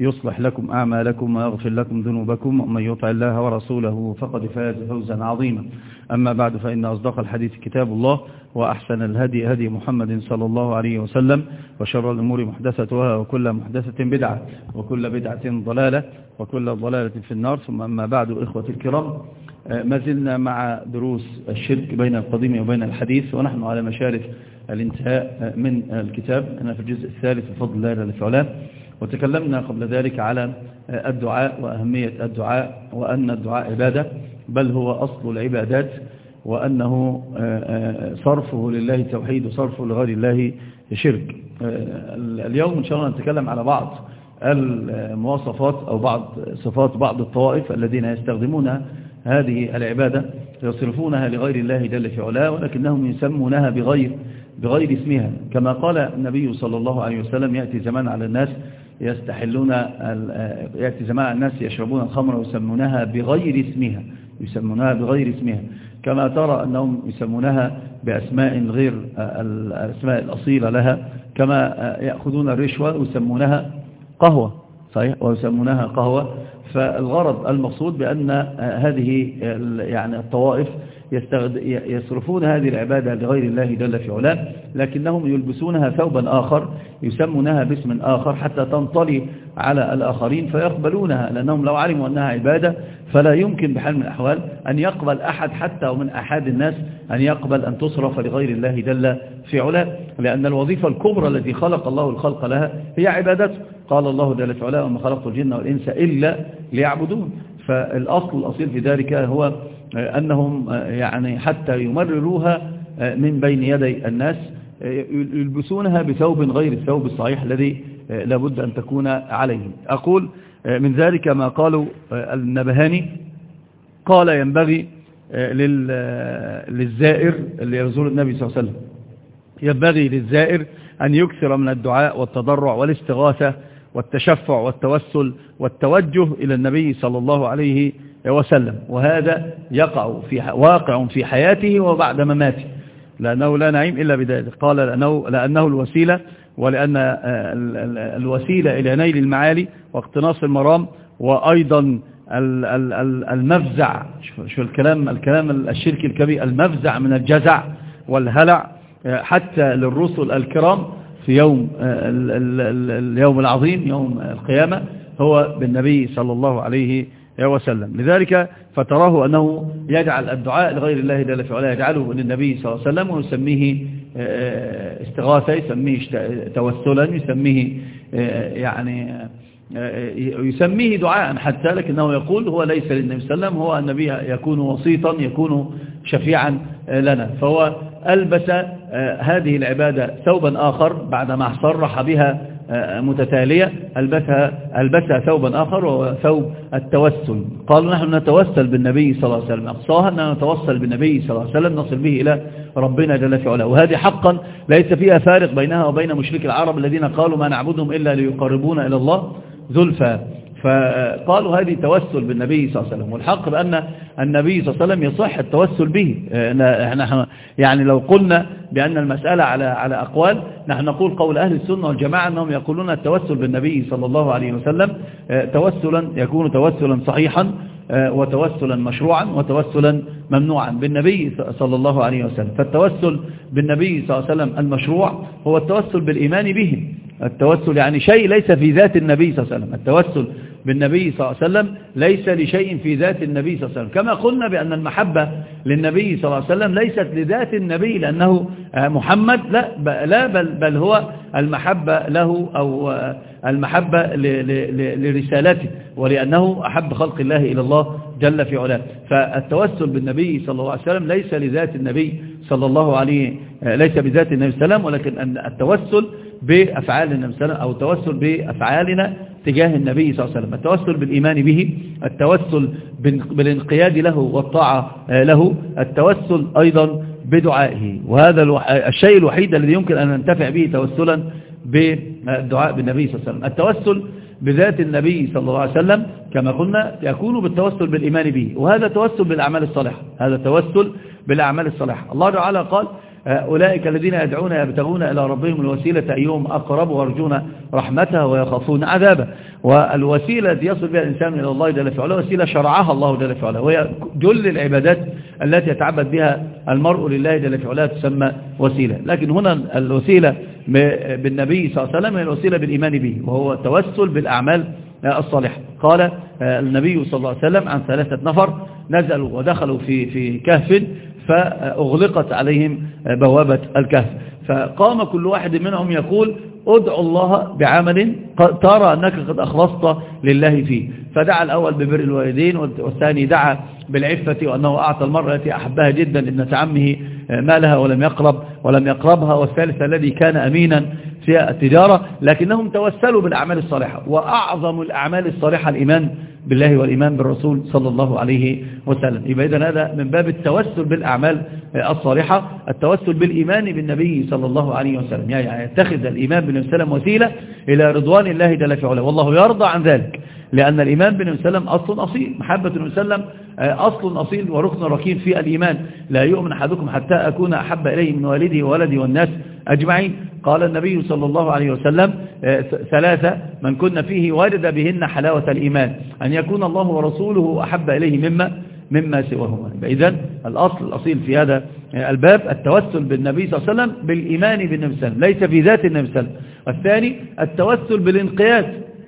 يصلح لكم أعمالكم ويغفر لكم ذنوبكم ومن يطع الله ورسوله فقد فاز فوزا عظيما. أما بعد فإن أصدق الحديث كتاب الله وأحسن الهدي هدي محمد صلى الله عليه وسلم وشر الأمور محدثتها وكل محدثة بدعة وكل بدعة ضلالة وكل ضلالة في النار. ثم أما بعد إخوة الكرام ما زلنا مع دروس الشرك بين القديم وبين الحديث ونحن على مشارف الانتهاء من الكتاب. أنا في الجزء الثالث بفضل الله جل وعلا. وتكلمنا قبل ذلك على الدعاء وأهمية الدعاء وأن الدعاء عبادة بل هو أصل العبادات وأنه صرفه لله توحيد وصرفه لغير الله شرك. اليوم إن شاء الله نتكلم على بعض المواصفات أو بعض صفات بعض الطوائف الذين يستخدمون هذه العبادة يصرفونها لغير الله جل في علاه ولكنهم يسمونها بغير بغير اسمها. كما قال النبي صلى الله عليه وسلم يأتي زمان على الناس يستحلون يأتي زمان الناس يشربون الخمر ويسمونها بغير اسمها يسمونها بغير اسمها. كما ترى أنهم يسمونها بأسماء غير الأسماء الأصيلة لها. كما يأخذون الرشوة ويسمونها قهوة صحيح؟ ويسمونها قهوة. فالغرض المقصود بأن هذه يعني الطوائف يصرفون هذه العبادة لغير الله جل في علاه لكنهم يلبسونها ثوبا آخر يسمونها باسم آخر حتى تنطلي على الآخرين فيقبلونها لأنهم لو علموا أنها عبادة فلا يمكن بحال من الأحوال أن يقبل أحد حتى ومن أحد الناس أن يقبل أن تصرف لغير الله جل في علاه لأن الوظيفة الكبرى التي خلق الله الخلق لها هي عبادته. قال الله جل في علاه وما خلقت الجن والإنس إلا ليعبدون. فالأصل الأصيل في ذلك هو أنهم يعني حتى يمرروها من بين يدي الناس يلبسونها بثوب غير الثوب الصحيح الذي لابد أن تكون عليه أقول من ذلك ما قالوا النبهاني. قال ينبغي للزائر اللي يزور النبي صلى الله عليه وسلم ينبغي للزائر أن يكثر من الدعاء والتضرع والاستغاثة والتشفع والتوسل والتوجه إلى النبي صلى الله عليه وسلم وهذا يقع في واقع في حياته وبعد مماته. لأنه لا نعيم إلا بذلك. قال لأنه, لأنه الوسيلة ولأن الوسيلة إلى نيل المعالي واقتناص المرام وأيضا المفزع. شو الكلام الكلام الشرك الكبير. المفزع من الجزع والهلع حتى للرسل الكرام في يوم اليوم العظيم يوم القيامة هو بالنبي صلى الله عليه وسلم لذلك فتراه أنه يجعل الدعاء لغير الله جل في علاه يجعله للنبي صلى الله عليه وسلم ويسميه استغاثة يسميه توسلا يسميه يعني يسميه دعاء حتى لكنه يقول هو ليس للنبي صلى الله عليه وسلم هو النبي يكون وسيطا يكون شفيعا لنا. فهو ألبس هذه العبادة ثوبا آخر بعدما صرح بها متتالية ألبسها, ألبسها ثوبا آخر وهو ثوب التوسل. قالوا نحن نتوسل بالنبي صلى الله عليه وسلم. أقصاها أننا نتوسل بالنبي صلى الله عليه وسلم نصل به إلى ربنا جل في علاه. وهذه حقا ليس فيها فارق بينها وبين مشرك العرب الذين قالوا ما نعبدهم إلا ليقربونا إلى الله زلفى. فقالوا هذه توسل بالنبي صلى الله عليه وسلم والحق بأن النبي صلى الله عليه وسلم يصح التوسل به. نحن يعني لو قلنا بأن المسألة على على أقوال نحن نقول قول أهل السنة والجماعة أنهم يقولون التوسل بالنبي صلى الله عليه وسلم توسلا يكون توسلا صحيحا وتوسلا مشروعا وتوسلا ممنوعا بالنبي صلى الله عليه وسلم. فالتوسل بالنبي صلى الله عليه وسلم المشروع هو التوسل بالإيمان به التوسل يعني شيء ليس في ذات النبي صلى الله عليه وسلم. التوسل بالنبي صلى الله عليه وسلم ليس لشيء في ذات النبي صلى الله عليه وسلم. كما قلنا بأن المحبة للنبي صلى الله عليه وسلم ليست لذات النبي لأنه محمد لا لا بل, بل هو المحبة له أو المحبة لرسالته ولأنه أحب خلق الله إلى الله جل في علاه. فالتوسل بالنبي صلى الله عليه وسلم ليس لذات النبي صلى الله عليه ليس بذات النبي صلى الله عليه وسلم ولكن التوسل بأفعال النبي صلى الله عليه وسلم أو التوسل بأفعالنا تجاه النبي صلى الله عليه وسلم. التوسل بالإيمان به التوسل بالانقياد له والطاعة له التوسل أيضا بدعائه. وهذا الشيء الوحيد الذي يمكن أن ننتفع به توسلا بالدعاء بالنبي صلى الله عليه وسلم. التوسل بذات النبي صلى الله عليه وسلم كما قلنا يكون بالتوسل بالإيمان به. وهذا توسل بالأعمال الصالحة. هذا توسل بالأعمال الصالحة. الله تعالى قال أولئك الذين يدعون يبتغون إلى ربهم الوسيلة أيهم أقرب ويرجون رحمته ويخافون عذابه. والوسيلة يصل بها الإنسان إلى الله جل في وسيلة شرعها الله جل في وهي جل العبادات التي يتعبد بها المرء لله جل في تسمى وسيلة. لكن هنا الوسيلة بالنبي صلى الله عليه وسلم هي الوسيلة بالإيمان به وهو التوسل بالأعمال الصالحة. قال النبي صلى الله عليه وسلم عن ثلاثة نفر نزلوا ودخلوا في في كهف فأغلقت عليهم بوابة الكهف. فقام كل واحد منهم يقول ادعو الله بعمل ترى أنك قد أخلصت لله فيه. فدعا الأول ببر الوالدين والثاني دعا بالعفة وأنه أعطى المرأة التي أحبها جدا ابنة عمه مالها ولم يقرب ولم يقربها. والثالث الذي كان أمينا في التجارة لكنهم توسلوا بالأعمال الصالحة. وأعظم الأعمال الصالحة الإيمان. بالله والإيمان بالرسول صلى الله عليه وسلم. يبقى إذن هذا من باب التوسل بالأعمال الصالحة التوسل بالإيمان بالنبي صلى الله عليه وسلم. يعني يتخذ الإيمان بالنبي صلى الله عليه وسلم وسيلة إلى رضوان الله جل في علاه. والله يرضى عن ذلك لأن الإيمان بالنبي صلى الله عليه وسلم أصل أصيل. محبة النبي صلى الله عليه وسلم أصل أصيل وركن ركين في الإيمان. لا يؤمن أحدكم حتى أكون أحب إليه من والده وولدي والناس. أجمعين. قال النبي صلى الله عليه وسلم ثلاثة من كنا فيه وارد بهن حلاوة الإيمان. أن يكون الله ورسوله أحب إليه مما مما سواهما. إذن الأصل الأصيل في هذا الباب التوسل بالنبي صلى الله عليه وسلم بالإيمان بالنبي صلى الله عليه وسلم ليس في ذات النبي صلى الله عليه وسلم. والثاني التوسل بالانقياد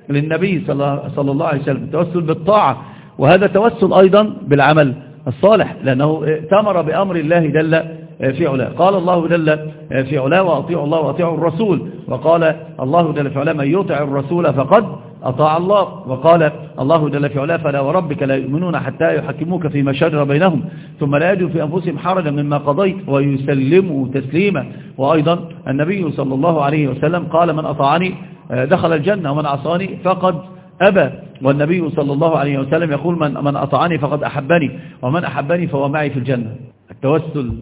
للنبي صلى الله عليه وسلم التوسل بالطاعة. وهذا توسل أيضا بالعمل الصالح لأنه ائتمر بأمر الله جل في علاه. قال الله جل في علاه وأطيعوا الله وأطيعوا الرسول. وقال الله جل في علاه من يطع الرسول فقد أطاع الله. وقال الله جل في علاه فلا وربك لا يؤمنون حتى يحكموك فيما شجر بينهم ثم لا يجوا في أنفسهم حرجا مما قضيت ويسلموا تسليما. وأيضا النبي صلى الله عليه وسلم قال من أطاعني دخل الجنة ومن عصاني فقد أبى. والنبي صلى الله عليه وسلم يقول من, من أطعني فقد أحبني ومن أحبني فهو معي في الجنة. التوسل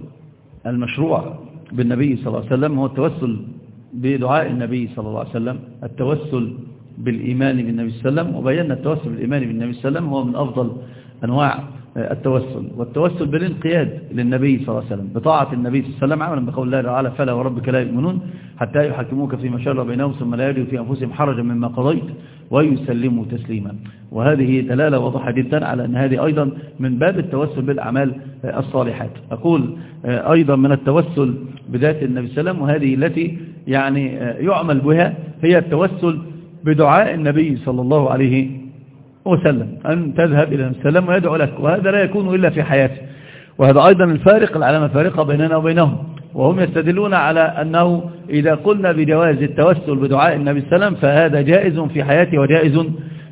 المشروع بالنبي صلى الله عليه وسلم هو التوسل بدعاء النبي صلى الله عليه وسلم التوسل بالإيمان بالنبي صلى الله عليه وسلم وبينا التوسل بالإيمان بالنبي صلى الله عليه وسلم هو من أفضل أنواع التوسل. والتوسل بالانقياد للنبي صلى الله عليه وسلم بطاعة النبي صلى الله عليه وسلم عملا بقول الله تعالى فلا وربك لا يؤمنون حتى يحكموك فيما شر بينهم ثم لا يجدوا في أنفسهم حرجا مما قضيت ويسلموا تسليما. وهذه دلالة واضحة جدا على أن هذه أيضا من باب التوسل بالأعمال الصالحات. أقول أيضا من التوسل بذات النبي صلى الله عليه وسلم وهذه التي يعني يعمل بها هي التوسل بدعاء النبي صلى الله عليه وسلم أن تذهب إلى السلام ويدعو لك وهذا لا يكون إلا في حياته. وهذا أيضا الفارق العلامة الفارقة بيننا وبينهم. وهم يستدلون على أنه إذا قلنا بجواز التوسل بدعاء النبي وسلم فهذا جائز في حياته وجائز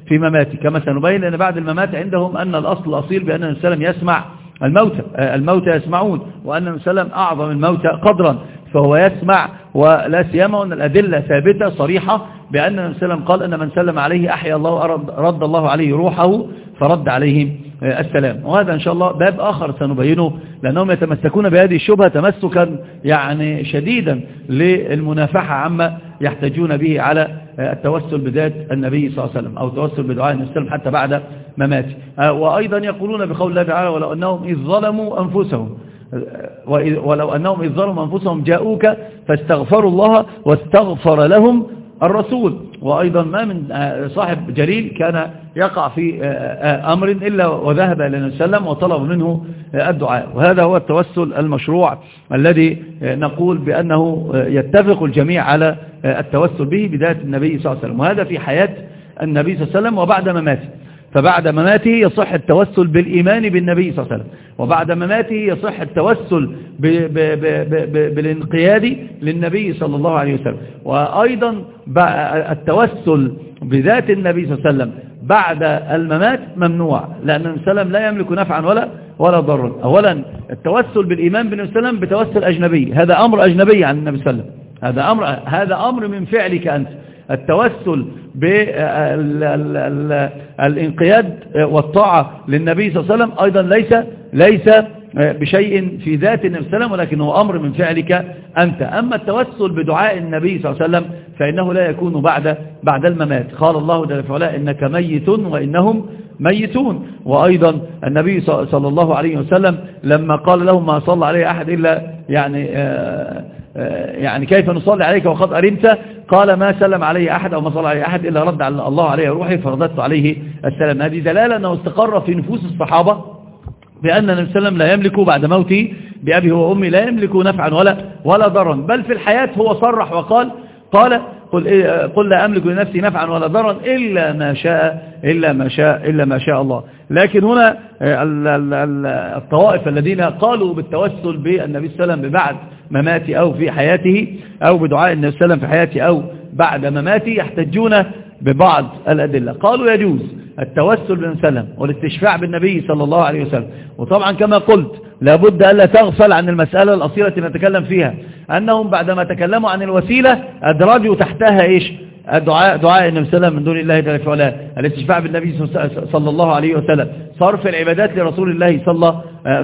في مماته. كما سنبين أن بعد الممات عندهم أن الأصل الأصيل بأن النبي وسلم يسمع الموتى الموتى يسمعون وأن النبي وسلم أعظم الموتى قدرا. فهو يسمع ولا سيما أن الأدلة ثابتة صريحة بأن النبي صلى الله عليه وسلم قال أن من سلم عليه أحيا الله رد الله عليه روحه فرد عليه السلام. وهذا إن شاء الله باب آخر سنبينه لأنهم يتمسكون بهذه الشبهة تمسكا يعني شديدا للمنافحة عما يحتاجون به على التوسل بذات النبي صلى الله عليه وسلم أو التوسل بدعاء النبي صلى الله عليه وسلم حتى بعد مماته. وأيضا يقولون بقول الله تعالى ولو أنهم إذ ظلموا أنفسهم. ولو أنهم إذ ظلموا أنفسهم جاءوك فاستغفروا الله واستغفر لهم الرسول. وأيضا ما من صاحب جليل كان يقع في أمر إلا وذهب إلى النبي صلى الله عليه وسلم وطلب منه الدعاء. وهذا هو التوسل المشروع الذي نقول بأنه يتفق الجميع على التوسل به بذات النبي صلى الله عليه وسلم. وهذا في حياة النبي صلى الله عليه وسلم وبعد مماته. فبعد مماته يصح التوسل بالإيمان بالنبي صلى الله عليه وسلم. وبعد مماته يصح التوسل ب ب ب ب بالانقياد للنبي صلى الله عليه وسلم. وأيضا التوسل بذات النبي صلى الله عليه وسلم بعد الممات ممنوع لأن النبي صلى الله عليه وسلم لا يملك نفعا ولا ولا ضرا. أولا التوسل بالإيمان بالنبي صلى الله عليه وسلم بتوسل أجنبي. هذا أمر أجنبي عن النبي صلى الله عليه وسلم. هذا أمر, هذا أمر من فعلك أنت. التوسل بالانقياد والطاعة للنبي صلى الله عليه وسلم. أيضا ليس ليس بشيء في ذات النبي صلى الله عليه وسلم أمر من فعلك أنت. أما التوسل بدعاء النبي صلى الله عليه وسلم فإنه لا يكون بعد بعد الممات. قال الله جل وعلا إنك ميت وإنهم ميتون. وأيضا النبي صلى الله عليه وسلم لما قال لهم ما صلى عليه أحد إلا يعني آه، يعني كيف نصلي عليك وقد أرمت؟ قال ما سلم عليه أحد أو ما صلى عليه أحد إلا رد على الله عليه روحي فرددت عليه السلام. هذه دلالة أنه استقر في نفوس الصحابة بأن النبي صلى الله عليه وسلم لا يملك بعد موته بأبيه وأمي لا يملك نفعا ولا ولا ضرا بل في الحياة هو صرح وقال قال قل, إيه قل لا أملك لنفسي نفعا ولا ضرا إلا ما شاء إلا ما شاء إلا ما شاء الله. لكن هنا آه، الطوائف الذين قالوا بالتوسل بالنبي صلى الله عليه وسلم بعد مماته أو في حياته أو بدعاء النبي صلى الله عليه وسلم في حياته أو بعد مماته يحتجون ببعض الأدلة. قالوا يجوز التوسل عليه وسلم والاستشفاع بالنبي صلى الله عليه وسلم. وطبعا كما قلت لابد ألا تغفل عن المسألة الأصيلة التي نتكلم فيها. أنهم بعدما تكلموا عن الوسيلة أدرجوا تحتها إيش؟ دعاء دعاء النبي صلى الله عليه وسلم من دون الله جل وعلا. الاستشفاع بالنبي صلى الله عليه وسلم صرف العبادات لرسول الله صلى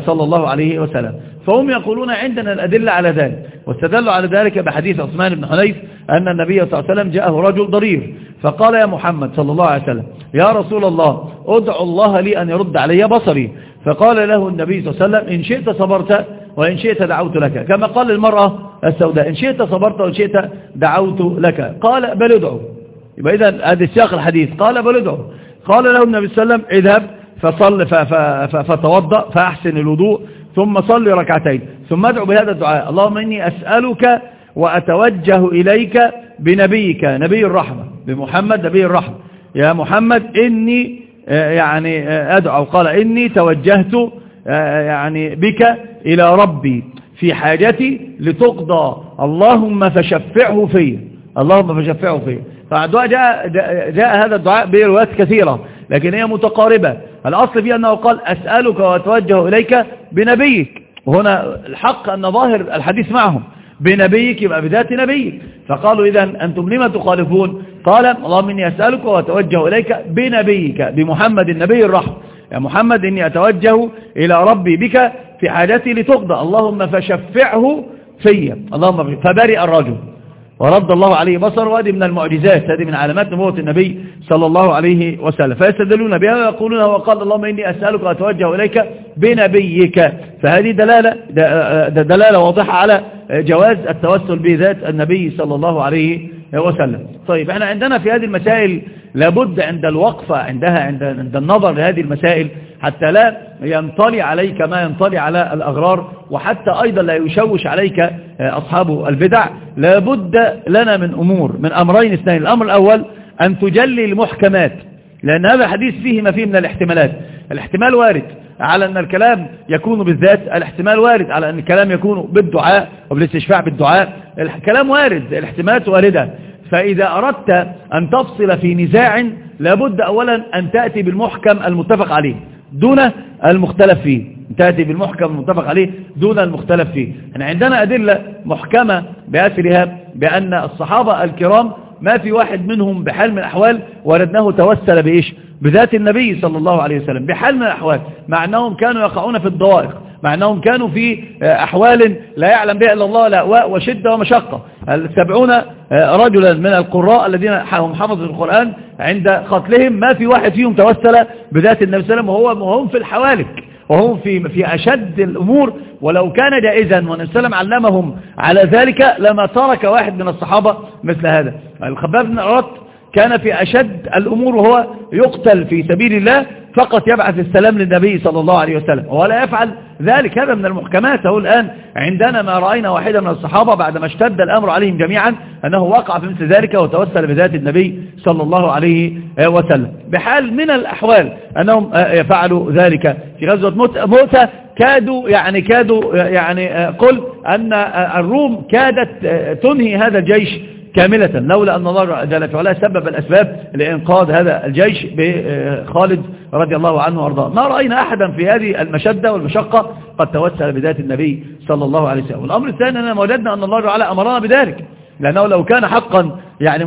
صلى الله عليه وسلم. فهم يقولون عندنا الأدلة على ذلك. واستدلوا على ذلك بحديث عثمان بن حنيف أن النبي صلى الله عليه وسلم جاءه رجل ضرير. فقال يا محمد صلى الله عليه وسلم يا رسول الله ادعو الله لي أن يرد علي بصري. فقال له النبي صلى الله عليه وسلم إن شئت صبرت وإن شئت دعوت لك. كما قال المرأة السوداء إن شئت صبرت وإن شئت دعوت لك. قال بل ادعو. يبقى إذا هذا السياق الحديث. قال بل ادعو. قال له النبي صلى الله عليه وسلم اذهب فصل فتوضأ فأحسن الوضوء ثم صلي ركعتين. ثم ادعو بهذا الدعاء. اللهم إني أسألك وأتوجه إليك بنبيك نبي الرحمة بمحمد نبي الرحمة. يا محمد إني آه، يعني آه، أدعو. قال إني توجهت آه، يعني بك إلى ربي في حاجتي لتقضى. اللهم فشفعه في اللهم فشفعه في. فالدعاء جاء, جاء هذا الدعاء بروايات كثيرة. لكن هي متقاربة. الأصل فيه أنه قال أسألك وأتوجه إليك بنبيك. وهنا الحق أن ظاهر الحديث معهم. بنبيك يبقى بذات نبيك. فقالوا إذا أنتم لما تخالفون؟ قال اللهم إني أسألك وأتوجه إليك بنبيك بمحمد النبي الرحم يا محمد إني أتوجه إلى ربي بك في حاجتي لتقضى. اللهم فشفعه في اللهم فبرئ الرجل. ورد الله عليه بصر وهذه من المعجزات هذه من علامات نبوة النبي صلى الله عليه وسلم. فيستدلون بها ويقولون وقال اللهم إني أسألك وأتوجه إليك بنبيك. فهذه دلالة, دلالة واضحة على جواز التوسل بذات النبي صلى الله عليه وسلم. طيب إحنا عندنا في هذه المسائل لابد عند الوقفة عندها عند, عند النظر لهذه المسائل حتى لا ينطلي عليك ما ينطلي على الأغرار وحتى أيضا لا يشوش عليك أصحاب البدع. لابد لنا من أمور من أمرين اثنين. الأمر الأول أن تجلي المحكمات. لأن هذا الحديث فيه ما فيه من الاحتمالات. الاحتمال وارد على أن الكلام يكون بالذات الاحتمال وارد على أن الكلام يكون بالدعاء وبالاستشفاع بالدعاء. الكلام وارد الاحتمالات واردة. فإذا أردت أن تفصل في نزاع لابد أولا أن تأتي بالمحكم المتفق عليه دون المختلف فيه. تأتي بالمحكم المتفق عليه دون المختلف فيه. إحنا عندنا أدلة محكمة بأسرها بأن الصحابة الكرام ما في واحد منهم بحال من الأحوال وردناه توسل بإيش؟ بذات النبي صلى الله عليه وسلم بحال من الأحوال مع أنهم كانوا يقعون في الضوائق مع أنهم كانوا في أحوال لا يعلم بها إلا الله لا وشدة ومشقة. السبعون رجلا من القراء الذين هم حفظوا القرآن عند قتلهم ما في واحد فيهم توسل بذات النبي صلى الله عليه وسلم وهو وهم في الحوالك وهم في في أشد الأمور. ولو كان جائزا والنبي صلى الله عليه وسلم علمهم على ذلك لما ترك واحد من الصحابة مثل هذا. الخباب بن أرط كان في أشد الأمور وهو يقتل في سبيل الله. فقط يبعث السلام للنبي صلى الله عليه وسلم ولا يفعل ذلك هذا من المحكمات. هو الآن عندنا ما رأينا واحدا من الصحابة بعدما اشتد الأمر عليهم جميعا أنه وقع في مثل ذلك وتوسل بذات النبي صلى الله عليه وسلم. بحال من الأحوال أنهم فعلوا ذلك. في غزوة موتى كادوا يعني كادوا يعني قل أن الروم كادت تنهي هذا الجيش كاملة. لولا أن الله جل وعلا سبب الأسباب لإنقاذ هذا الجيش بخالد رضي الله عنه وأرضاه. ما رأينا أحدا في هذه المشدة والمشقة قد توسل بذات النبي صلى الله عليه وسلم. والأمر الثاني أننا وجدنا أن الله تعالى أمرنا بذلك. لأنه لو كان حقا يعني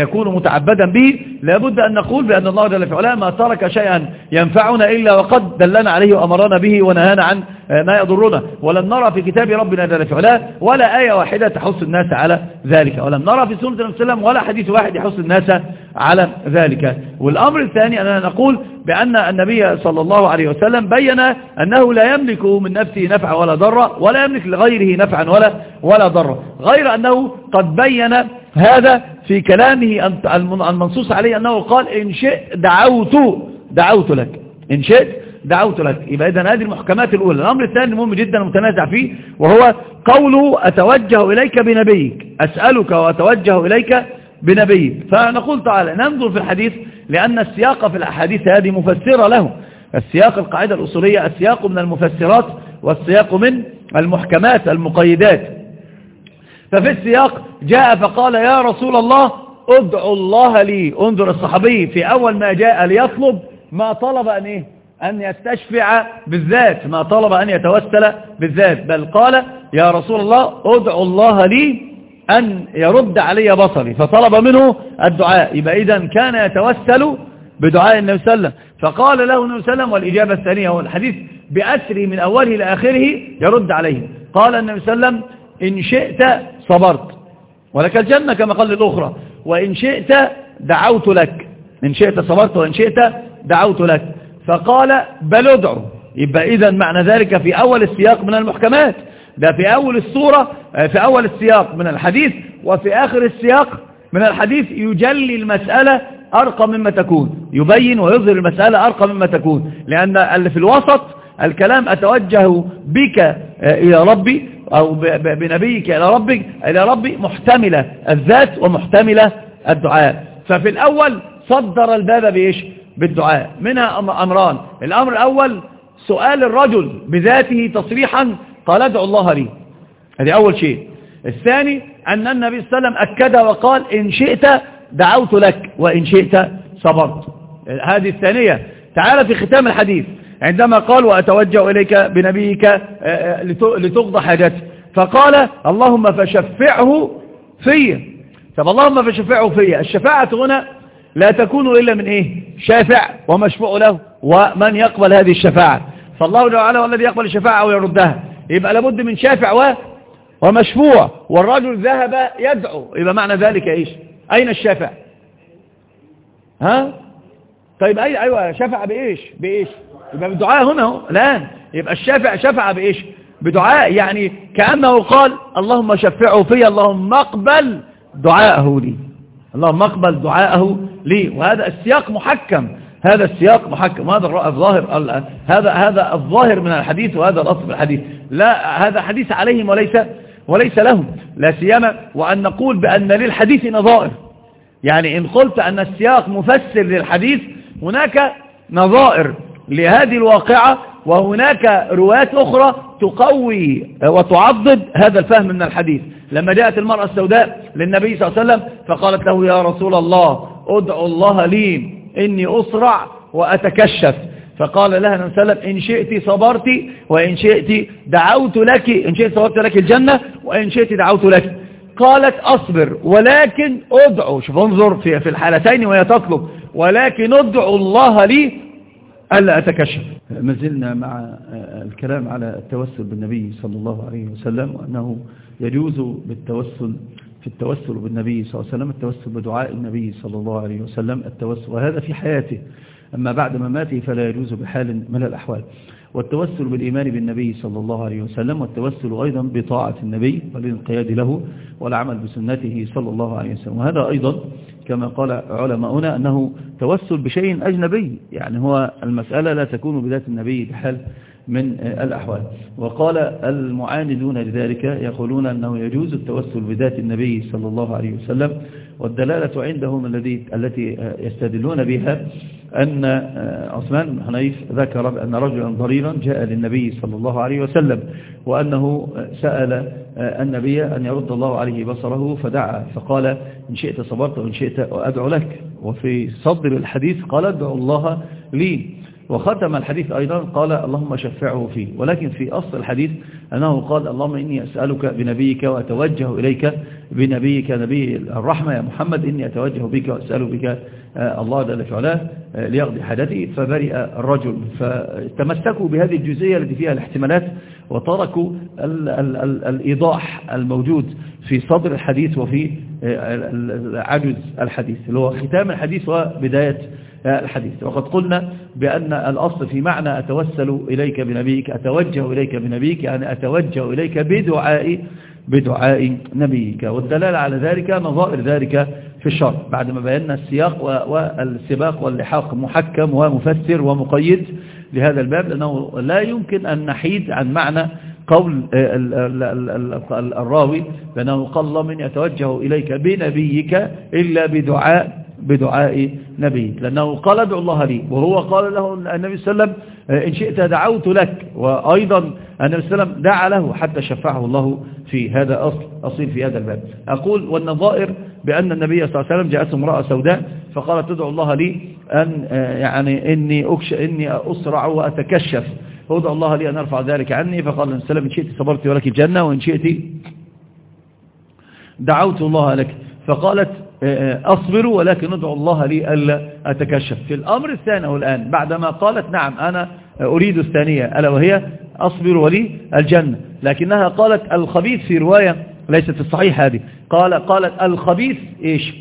يكون متعبدا به لابد أن نقول بأن الله جل وعلا ما ترك شيئا ينفعنا إلا وقد دلنا عليه وأمرنا به ونهانا عن ما يضرنا. ولم نرى في كتاب ربنا جل وعلا ولا آية واحدة تحث الناس على ذلك. ولم نرى في سنة وسلم ولا حديث واحد يحث الناس على ذلك. والأمر الثاني أننا نقول بأن النبي صلى الله عليه وسلم بين أنه لا يملك من نفسه نفعا ولا ضرا ولا يملك لغيره نفعا ولا ولا ضرا غير أنه قد بين هذا في كلامه المنصوص عليه أنه قال إن شئت دعوت دعوت لك. إن شئت دعوت لك. يبقى إذن هذه المحكمات الأولى. الأمر الثاني مهم جدا متنازع فيه وهو قوله أتوجه إليك بنبيك. أسألك وأتوجه إليك بنبيك. فنقول تعالى ننظر في الحديث لأن السياق في الأحاديث هذه مفسرة له. السياق القاعدة الأصولية السياق من المفسرات والسياق من المحكمات المقيدات. ففي السياق جاء فقال يا رسول الله ادعو الله لي انظر الصحابي في أول ما جاء ليطلب ما طلب أن إيه؟ أن يستشفع بالذات ما طلب أن يتوسل بالذات بل قال يا رسول الله ادعو الله لي أن يرد علي بصري. فطلب منه الدعاء. يبقى إذا كان يتوسل بدعاء النبي صلى الله عليه وسلم. فقال له النبي صلى الله عليه وسلم والإجابة الثانية هو الحديث بأسره من أوله إلى آخره يرد عليه. قال النبي صلى الله عليه وسلم إن شئت صبرت. ولك الجنة كما قال الأخرى وإن شئت دعوت لك. إن شئت صبرت وإن شئت دعوت لك. فقال بل ادعو يبقى إذا معنى ذلك في أول السياق من المحكمات. ده في أول الصورة في أول السياق من الحديث وفي آخر السياق من الحديث يجلي المسألة أرقى مما تكون. يبين ويظهر المسألة أرقى مما تكون. لأن اللي في الوسط الكلام أتوجه بك إلى ربي. أو بنبيك إلى ربك إلى ربي محتملة الذات ومحتملة الدعاء. ففي الأول صدر الباب بإيش؟ بالدعاء. منها أمران. الأمر الأول سؤال الرجل بذاته تصريحا قال ادعو الله لي. هذه أول شيء. الثاني أن النبي صلى الله عليه وسلم أكد وقال إن شئت دعوت لك وإن شئت صبرت. هذه الثانية. تعال في ختام الحديث. عندما قال وأتوجه إليك بنبيك لتقضى حاجتي فقال اللهم فشفعه في. طب اللهم فشفعه في. الشفاعة هنا لا تكون إلا من إيه؟ شافع ومشفوع له ومن يقبل هذه الشفاعة. فالله تعالى والذي يقبل الشفاعة أو يردها يبقى لابد من شافع و ومشفوع. والرجل ذهب يدعو. يبقى معنى ذلك إيش؟ أين الشافع؟ ها؟ طيب أي أيوة شفع بإيش؟ بإيش؟ يبقى بالدعاء هنا هو الآن. يبقى الشافع شفع بإيش؟ بدعاء. يعني كأنه قال اللهم شفعه في اللهم اقبل دعاءه لي. اللهم اقبل دعاءه لي. وهذا السياق محكم. هذا السياق محكم. وهذا الظاهر هذا هذا الظاهر من الحديث وهذا الأصل في الحديث. لا هذا حديث عليهم وليس وليس لهم. لا سيما وأن نقول بأن للحديث نظائر. يعني إن قلت أن السياق مفسر للحديث هناك نظائر. لهذه الواقعة وهناك روايات أخرى تقوي وتعضد هذا الفهم من الحديث. لما جاءت المرأة السوداء للنبي صلى الله عليه وسلم فقالت له يا رسول الله ادعو الله لي إني أسرع وأتكشف. فقال لها النبي صلى الله عليه وسلم إن شئت صبرت وإن شئت دعوت لك إن شئت صبرت لك الجنة وإن شئت دعوت لك. قالت أصبر ولكن أدعو. شوف انظر في, الحالتين وهي تطلب ولكن أدعو الله لي ألا أتكشف. ما زلنا مع الكلام على التوسل بالنبي صلى الله عليه وسلم وأنه يجوز بالتوسل في التوسل بالنبي صلى الله عليه وسلم التوسل بدعاء النبي صلى الله عليه وسلم التوسل وهذا في حياته. أما بعد مماته فلا يجوز بحال من الأحوال. والتوسل بالإيمان بالنبي صلى الله عليه وسلم والتوسل أيضا بطاعة النبي والانقياد له والعمل بسنته صلى الله عليه وسلم. وهذا أيضا كما قال علماؤنا أنه توسل بشيء أجنبي يعني هو المسألة لا تكون بذات النبي بحال من الأحوال. وقال المعاندون لذلك يقولون أنه يجوز التوسل بذات النبي صلى الله عليه وسلم والدلالة عندهم الذي التي يستدلون بها أن عثمان بن حنيف ذكر بأن رجلا ضريرا جاء للنبي صلى الله عليه وسلم وأنه سأل النبي أن يرد الله عليه بصره فدعا فقال إن شئت صبرت وإن شئت أدعو لك. وفي صدر الحديث قال ادعو الله لي. وختم الحديث أيضا قال اللهم شفعه فيه. ولكن في أصل الحديث أنه قال اللهم إني أسألك بنبيك وأتوجه إليك بنبيك نبي الرحمة يا محمد إني أتوجه بك وأسأل بك آه، الله جل في علاه آه، ليقضي حدثي فبرئ الرجل فتمسكوا بهذه الجزئية التي فيها الاحتمالات وتركوا ال ال ال الإيضاح الموجود في صدر الحديث وفي آه، عجز الحديث اللي هو ختام الحديث وبداية الحديث. وقد قلنا بأن الأصل في معنى أتوسل إليك بنبيك أتوجه إليك بنبيك يعني أتوجه إليك بدعاء بدعاء نبيك. والدلالة على ذلك نظائر ذلك في الشرع. بعد ما بينا السياق والسباق واللحاق محكم ومفسر ومقيد لهذا الباب لأنه لا يمكن أن نحيد عن معنى قول الراوي بأنه الله من يتوجه إليك بنبيك إلا بدعاء بدعاء نبي لأنه قال ادعو الله لي وهو قال له النبي صلى الله عليه وسلم إن شئت دعوت لك. وأيضا النبي صلى الله عليه وسلم دعا له حتى شفعه الله في هذا أصل أصيل في هذا الباب. أقول والنظائر بأن النبي صلى الله عليه وسلم جاءت امرأة سوداء فقالت تدعو الله لي أن يعني إني, أكش إني أسرع وأتكشف. ادعو الله لي أن أرفع ذلك عني. فقال النبي صلى الله عليه وسلم إن شئت صبرت ولك الجنة وإن شئت دعوت الله لك. فقالت أصبر ولكن ادعو الله لي ألا أتكشف. في الأمر الثاني والآن بعدما قالت نعم أنا أريد الثانية ألا وهي أصبر ولي الجنة. لكنها قالت الخبيث في رواية ليست الصحيح هذه. قال قالت الخبيث إيش؟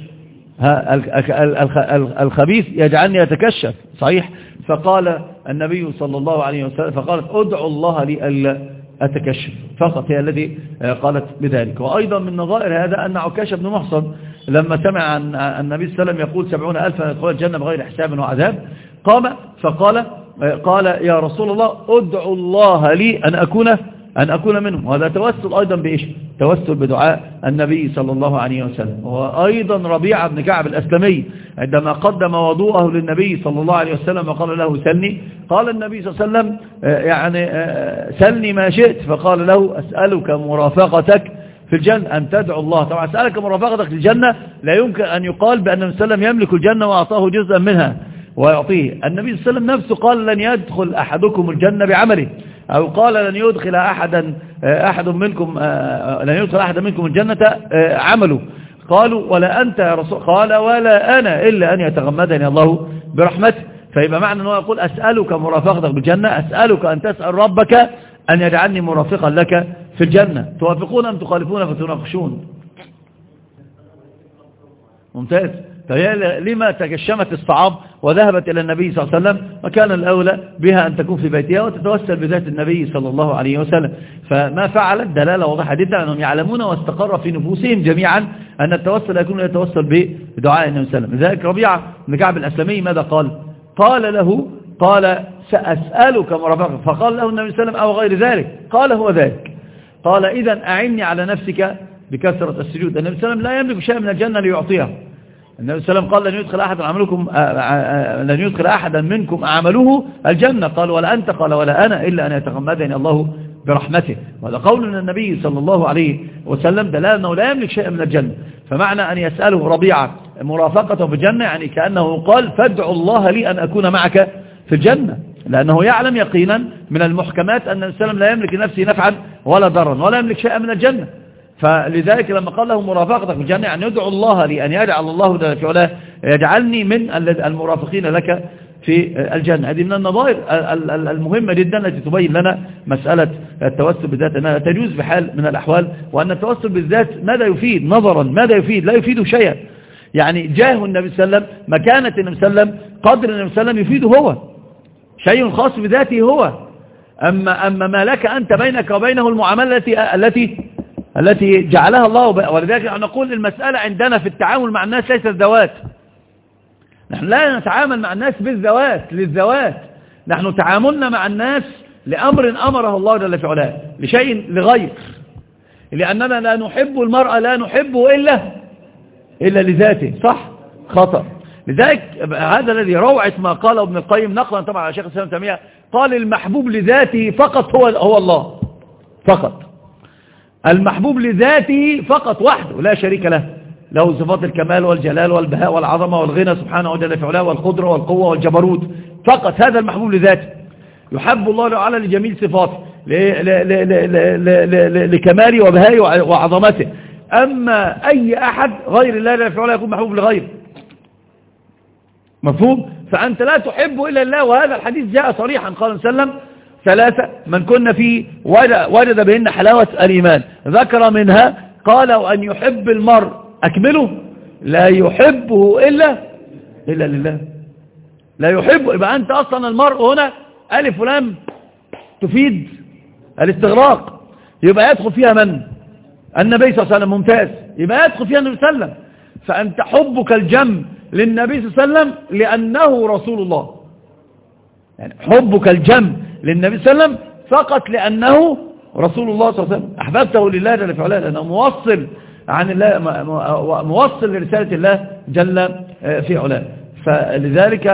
الخبيث يجعلني أتكشف. صحيح؟ فقال النبي صلى الله عليه وسلم فقالت ادعو الله لي ألا أتكشف. فقط هي الذي قالت بذلك. وأيضا من نظائر هذا أن عكاش بن محصن لما سمع عن النبي صلى الله عليه وسلم يقول سبعون ألفا يدخل الجنة بغير حساب وعذاب قام فقال قال يا رسول الله ادعو الله لي أن أكون أن أكون منهم. وهذا توسل أيضا بإيش؟ توسل بدعاء النبي صلى الله عليه وسلم. وأيضا ربيعة بن كعب الأسلمي عندما قدم وضوءه للنبي صلى الله عليه وسلم وقال له سلني. قال النبي صلى الله عليه وسلم يعني سلني ما شئت. فقال له أسألك مرافقتك في الجنة أن تدعو الله. طبعا أسألك مرافقتك في الجنة لا يمكن أن يقال بأن النبي صلى الله عليه وسلم يملك الجنة وأعطاه جزءا منها ويعطيه. النبي صلى الله عليه وسلم نفسه قال لن يدخل أحدكم الجنة بعمله أو قال لن يدخل أحدا أحد منكم لن يدخل أحد منكم الجنة عمله. قالوا ولا أنت يا رسول قال ولا أنا إلا أن يتغمدني الله برحمته. فيبقى معنى أنه يقول أسألك مرافقتك بالجنة أسألك أن تسأل ربك أن يجعلني مرافقا لك في الجنة. توافقون أم تخالفون فتناقشون؟ ممتاز. فهي لما تجشمت الصعاب وذهبت إلى النبي صلى الله عليه وسلم وكان الأولى بها أن تكون في بيتها وتتوسل بذات النبي صلى الله عليه وسلم. فما فعلت دلالة واضحة جدا أنهم يعلمون واستقر في نفوسهم جميعا أن التوسل يكون يتوسل بدعاء النبي صلى الله عليه وسلم. لذلك ربيعة بن كعب الأسلمي ماذا قال؟ قال له قال سأسألك مرافقك فقال له النبي صلى الله عليه وسلم أو غير ذلك؟ قال هو ذلك. قال إذا أعني على نفسك بكثرة السجود. النبي صلى الله عليه وسلم لا يملك شيء من الجنة ليعطيها. النبي صلى الله عليه وسلم قال لن يدخل أحد عملكم آه، آه، آه، لن يدخل أحدا منكم عمله الجنة. قال ولا أنت قال ولا أنا إلا أن يتغمدني الله برحمته. وهذا قول من النبي صلى الله عليه وسلم دلالة أنه لا يملك شيئا من الجنة. فمعنى أن يسأله ربيعة مرافقته في الجنة يعني كأنه قال فادعوا الله لي أن أكون معك في الجنة. لأنه يعلم يقينا من المحكمات أن السلام لا يملك نفسه نفعا ولا ضرا ولا يملك شيئا من الجنة. فلذلك لما قال له مرافقتك في الجنة يعني يدعو الله لي أن يجعل الله يجعلني من المرافقين لك في الجنة. هذه من النظائر المهمة جدا التي تبين لنا مسألة التوسل بالذات أنها تجوز بحال من الأحوال وأن التوسل بالذات ماذا يفيد؟ نظرا. ماذا يفيد؟ لا يفيد شيئا. يعني جاه النبي صلى الله عليه وسلم مكانة النبي صلى الله عليه وسلم قدر النبي صلى الله عليه وسلم يفيده هو. شيء خاص بذاته هو. أما, أما ما لك أنت بينك وبينه المعاملة التي, التي التي جعلها الله ولذلك نقول المسألة عندنا في التعامل مع الناس ليست ذوات نحن لا نتعامل مع الناس بالذوات للذوات. نحن تعاملنا مع الناس لأمر أمره الله جل في علاه لشيء لغير. لأننا لا نحب المرأة لا نحبه إلا إلا لذاته صح؟ خطأ. لذلك هذا الذي روعة ما قاله ابن القيم نقلا طبعا على شيخ السلام تيمية قال المحبوب لذاته فقط هو هو الله فقط. المحبوب لذاته فقط وحده لا شريك له له صفات الكمال والجلال والبهاء والعظمة والغنى سبحانه وجل في علاه والقدرة والقوة والجبروت فقط هذا المحبوب لذاته. يحب الله تعالى لجميل صفاته لكماله وبهائه وعظمته. أما أي أحد غير الله لا يفعله يكون محبوب لغيره. مفهوم؟ فأنت لا تحب إلا الله وهذا الحديث جاء صريحا قال وسلم ثلاثة من كنا فيه وجد بهن حلاوة الإيمان ذكر منها قال وأن يحب المرء. أكمله لا يحبه إلا إلا لله. لا يحبه. يبقى أنت أصلا المرء هنا ألف ولام تفيد الاستغراق. يبقى يدخل فيها من؟ النبي صلى الله عليه وسلم ممتاز. يبقى يدخل فيها النبي صلى الله عليه وسلم. فأنت حبك الجم للنبي صلى الله عليه وسلم لأنه رسول الله. يعني حبك الجم للنبي صلى الله عليه وسلم فقط لأنه رسول الله صلى الله عليه وسلم. أحببته لله جل في علاه لأنه موصل عن الله موصل لرسالة الله جل في علاه. فلذلك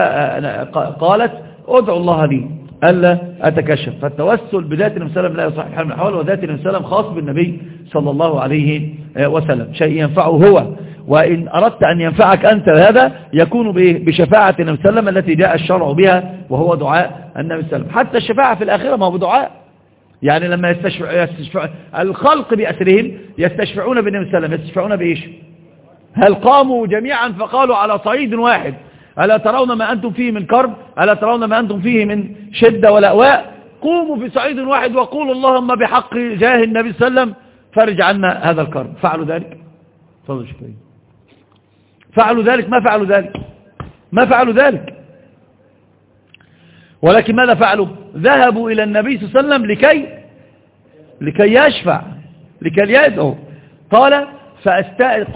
قالت ادعو الله لي ألا أتكشف. فالتوسل بذات النبي صلى الله عليه وسلم لا يصح. حال من الحوال وذات النبي صلى الله عليه وسلم خاص بالنبي صلى الله عليه وسلم. شيء ينفعه هو. وإن أردت أن ينفعك أنت هذا يكون بشفاعة النبي صلى الله عليه وسلم التي جاء الشرع بها وهو دعاء النبي صلى الله عليه وسلم. حتى الشفاعة في الآخرة ما هو بدعاء يعني لما يستشفع, يستشفع الخلق بأسرهم يستشفعون بالنبي صلى الله عليه وسلم. يستشفعون بإيش؟ هل قاموا جميعا فقالوا على صعيد واحد. ألا ترون ما أنتم فيه من كرب؟ ألا ترون ما أنتم فيه من شدة ولأواء؟ قوموا في صعيد واحد وقولوا اللهم بحق جاه النبي صلى الله عليه وسلم فرج عنا هذا الكرب. فعلوا ذلك. فضل شكرا. فعلوا ذلك ما فعلوا ذلك؟ ما فعلوا ذلك. ولكن ماذا فعلوا؟ ذهبوا إلى النبي صلى الله عليه وسلم لكي لكي يشفع لكي يدعو. قال فأستأذن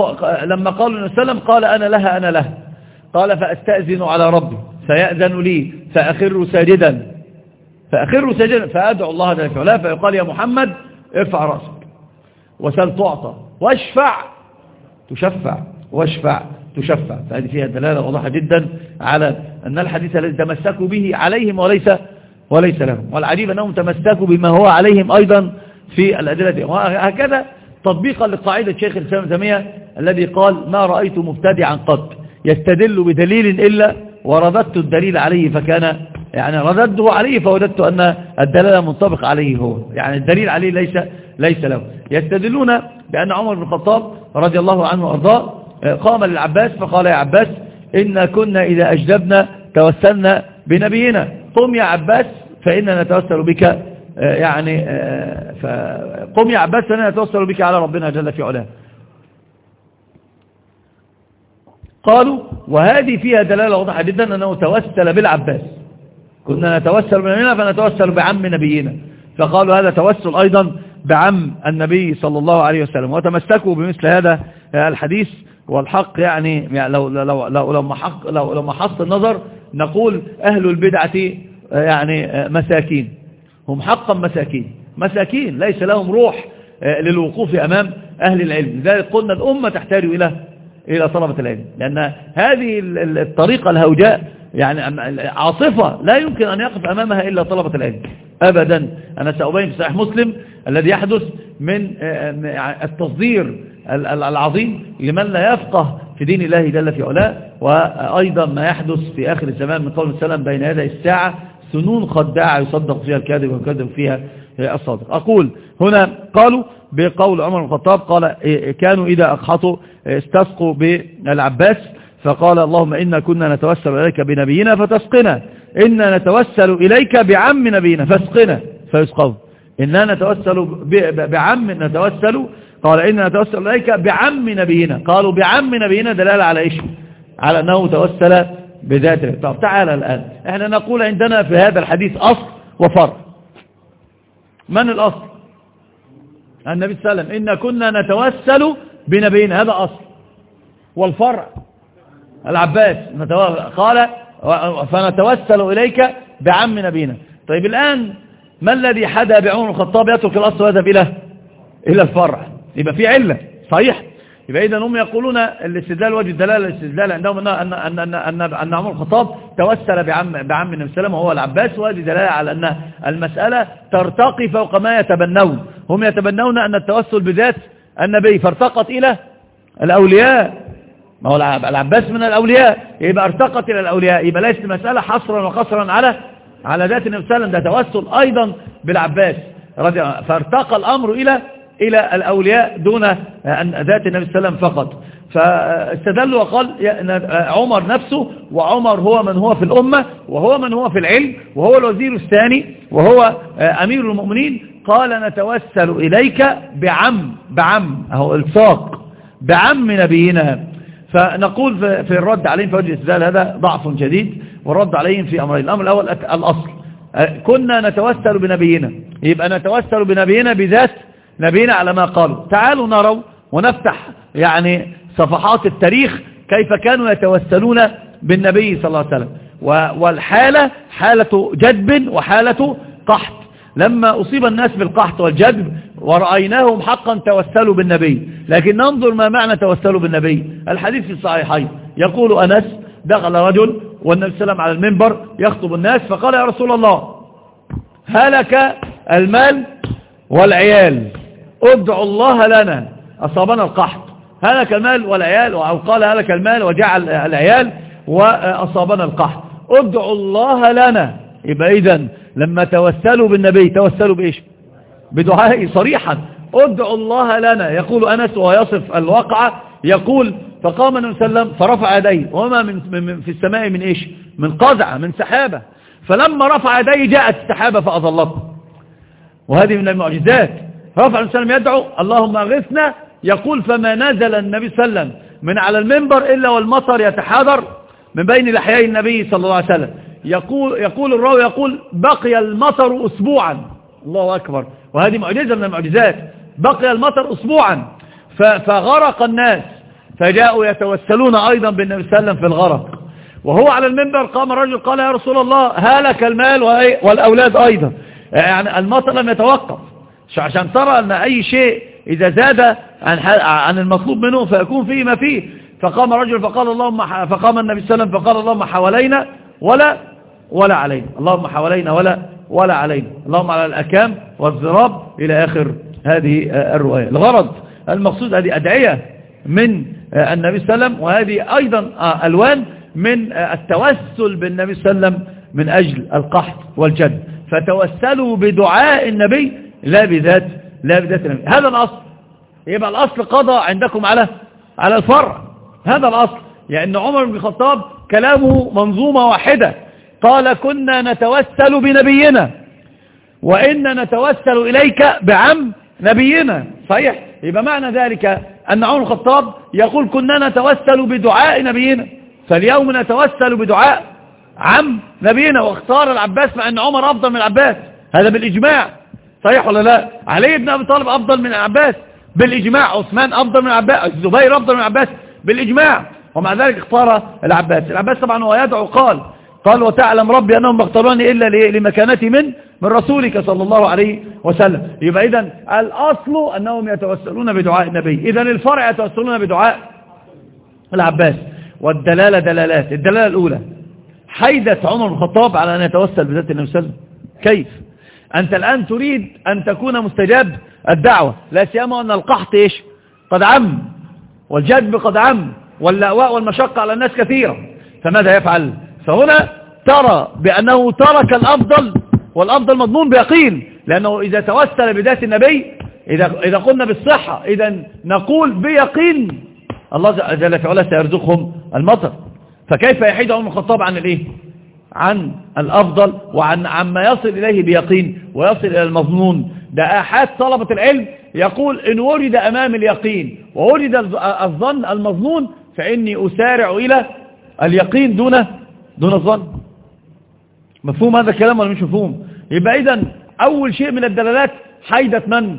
لما قالوا النبي صلى الله عليه وسلم قال أنا لها أنا لها. قال فأستأذن على ربي فيأذن لي فأخر ساجدا. فأخر ساجدا فأدعو الله جل وعلا فيقال يا محمد ارفع رأسك. وسل تعطى. واشفع. تشفع. واشفع. تشفع. فهذه فيها دلالة واضحة جدا على أن الحديث الذي تمسكوا به عليهم وليس وليس لهم. والعجيب أنهم تمسكوا بما هو عليهم أيضا في الأدلة. وهكذا تطبيقا لقاعدة شيخ الإسلام الزمية الذي قال ما رأيت مبتدعا قط. يستدل بدليل إلا ورددت الدليل عليه فكان يعني رددته عليه فوجدت أن الدلالة منطبق عليه هو. يعني الدليل عليه ليس ليس له. يستدلون بأن عمر بن الخطاب رضي الله عنه وأرضاه قام للعباس فقال يا عباس إنا كنا إذا أجدبنا توسلنا بنبينا. قم يا عباس فإننا نتوسل بك يعني قم يا عباس فإننا نتوسل بك على ربنا جل في علاه. قالوا وهذه فيها دلالة واضحة جدا أنه توسل بالعباس. كنا نتوسل بنبينا فنتوسل بعم نبينا. فقالوا هذا توسل أيضا بعم النبي صلى الله عليه وسلم. وتمسكوا بمثل هذا الحديث. والحق يعني لو لو لو لو حق لو لو حص النظر نقول أهل البدعة يعني مساكين. هم حقا مساكين. مساكين ليس لهم روح للوقوف أمام أهل العلم. لذلك قلنا الأمة تحتاج إلى إلى طلبة العلم. لأن هذه الطريقة الهوجاء يعني عاصفة لا يمكن أن يقف أمامها إلا طلبة العلم. أبدا. أنا سأبين في صحيح مسلم الذي يحدث من التصدير العظيم لمن لا يفقه في دين الله جل في علاه وأيضا ما يحدث في آخر الزمان من قول السلام بين يدي الساعة سنون خداعة يصدق فيها الكاذب ويكذب فيها الصادق. أقول هنا قالوا بقول عمر بن الخطاب قال كانوا إذا أقحطوا استسقوا بالعباس فقال اللهم إنا كنا نتوسل إليك بنبينا فتسقنا إنا نتوسل إليك بعم نبينا فاسقنا فيسقوا إنا نتوسل بعم نتوسل قال إنا نتوسل إليك بعم نبينا. قالوا بعم نبينا دلالة على إيش؟ على أنه توسل بذاته طب تعال الآن. إحنا نقول عندنا في هذا الحديث أصل وفرع من الأصل؟ النبي صلى الله عليه وسلم. إن كنا نتوسل بنبينا. هذا أصل. والفرع. العباس. قال فنتوسل إليك بعم نبينا. طيب الآن ما الذي حدا بعمر الخطاب يترك الأصل ويذهب إلى إلى الفرع يبقى في علة. صحيح. يبقى إذا هم يقولون الاستدلال وجه الدلالة الاستدلال عندهم أن أن أن أن أن, أن عمر الخطاب توسل بعم بعم النبي صلى الله عليه وسلم وهو العباس وهذه دلالة على أن المسألة ترتقي فوق ما يتبنون. هم يتبنون أن التوسل بذات النبي فارتقت إلى الأولياء. ما هو العباس من الأولياء. يبقى ارتقت إلى الأولياء. يبقى ليست مسألة حصرا وقصرا على على ذات النبي صلى الله عليه وسلم ده توسل أيضا بالعباس فارتقى الأمر إلى إلى الأولياء دون أن ذات النبي صلى الله عليه وسلم فقط. فاستدل وقال عمر نفسه وعمر هو من هو في الأمة وهو من هو في العلم وهو الوزير الثاني وهو أمير المؤمنين. قال نتوسل إليك بعم بعم أهو الصاق بعم نبينا. فنقول في الرد عليهم في وجه الاستدلال هذا ضعف جديد والرد عليهم في أمرين. الأمر الأول الأصل. كنا نتوسل بنبينا. يبقى نتوسل بنبينا بذات نبينا على ما قالوا. تعالوا نروا ونفتح يعني صفحات التاريخ كيف كانوا يتوسلون بالنبي صلى الله عليه وسلم. والحالة حالة جدب وحالة قحط. لما أصيب الناس بالقحط والجدب ورأيناهم حقا توسلوا بالنبي. لكن ننظر ما معنى توسلوا بالنبي. الحديث في الصحيحين. يقول أنس دخل رجل والنبي صلى الله عليه وسلم على المنبر يخطب الناس فقال يا رسول الله هلك المال والعيال. ادعوا الله لنا. أصابنا القحط. هلك المال والعيال أو قال هلك المال وجعل العيال وأصابنا القحط. ادعوا الله لنا. يبقى إذا لما توسلوا بالنبي توسلوا بإيش؟ بدعائه صريحا. ادعوا الله لنا. يقول أنس ويصف الواقعة يقول فقام النبي صلى الله عليه وسلم فرفع يديه. وما من, في السماء من إيش؟ من قزعة من سحابة. فلما رفع يديه جاءت السحابة فأظلته وهذه من المعجزات. رفع النبي صلى الله عليه وسلم يدعو اللهم أغثنا. يقول فما نزل النبي صلى الله عليه وسلم من على المنبر إلا والمطر يتحاذر من بين لحيي النبي صلى الله عليه وسلم. يقول, يقول الراوي يقول بقي المطر أسبوعا. الله أكبر. وهذه معجزة من المعجزات. بقي المطر أسبوعا. فغرق الناس. فجاءوا يتوسلون أيضا بالنبي صلى الله عليه وسلم في الغرق. وهو على المنبر قام رجل قال يا رسول الله هلك المال والأولاد أيضا. يعني المطر لم يتوقف. عشان ترى أن أي شيء إذا زاد عن, عن المطلوب منه فيكون فيه ما فيه. فقام رجل فقال اللهم فقام النبي صلى الله عليه وسلم فقال اللهم حوالينا ولا ولا علينا. اللهم حوالينا ولا ولا علينا. اللهم على الأكام والزراب إلى آخر هذه الرواية. الغرض المقصود هذه أدعية من النبي صلى الله عليه وسلم وهذه أيضا ألوان من التوسل بالنبي صلى الله عليه وسلم من أجل القحط والجد. فتوسلوا بدعاء النبي لا بذات لا بذات النبي. هذا الأصل. يبقى الأصل قضى عندكم على على الفرع. هذا الأصل. يعني عمر بن الخطاب كلامه منظومة واحدة. قال كنا نتوسل بنبينا وإن نتوسل إليك بعم نبينا. صحيح؟ يبقى معنى ذلك أن عمر الخطاب يقول كنا نتوسل بدعاء نبينا. فاليوم نتوسل بدعاء عم نبينا. واختار العباس مع أن عمر أفضل من العباس. هذا بالإجماع. صحيح ولا لا؟ علي بن أبي طالب أفضل من العباس. بالإجماع. عثمان أفضل من العباس. الزبير أفضل من العباس. بالإجماع. ومع ذلك اختار العباس. العباس طبعا هو يدعو قال قال وتعلم ربي أنهم اختاروني إلا لمكانتي من؟ من رسولك صلى الله عليه وسلم. يبقى إذن الأصل أنهم يتوسلون بدعاء النبي. إذن الفرع يتوسلون بدعاء العباس. والدلالة دلالات. الدلالة الأولى. حيدة عمر الخطاب على أن يتوسل بذات النبي صلى الله عليه وسلم. كيف؟ أنت الآن تريد أن تكون مستجاب الدعوة. لا سيما أن القحط إيش؟ قد عم. والجدب قد عم. واللأواء والمشقة على الناس كثيرة. فماذا يفعل؟ فهنا ترى بأنه ترك الأفضل والأفضل مضمون بيقين لأنه إذا توسل بذات النبي إذا, إذا قلنا بالصحة إذا نقول بيقين الله جل في علا سيرزقهم المطر. فكيف يحيد عمر الخطاب عن الإيه؟ عن الأفضل وعن عما يصل إليه بيقين ويصل إلى المظنون ده أحد طلبة العلم يقول إن ورد أمام اليقين وورد الظن المظنون فإني أسارع إلى اليقين دون دون الظن. مفهوم هذا الكلام ولا مش مفهوم؟ يبقى إذن أول شيء من الدلالات حيدة من؟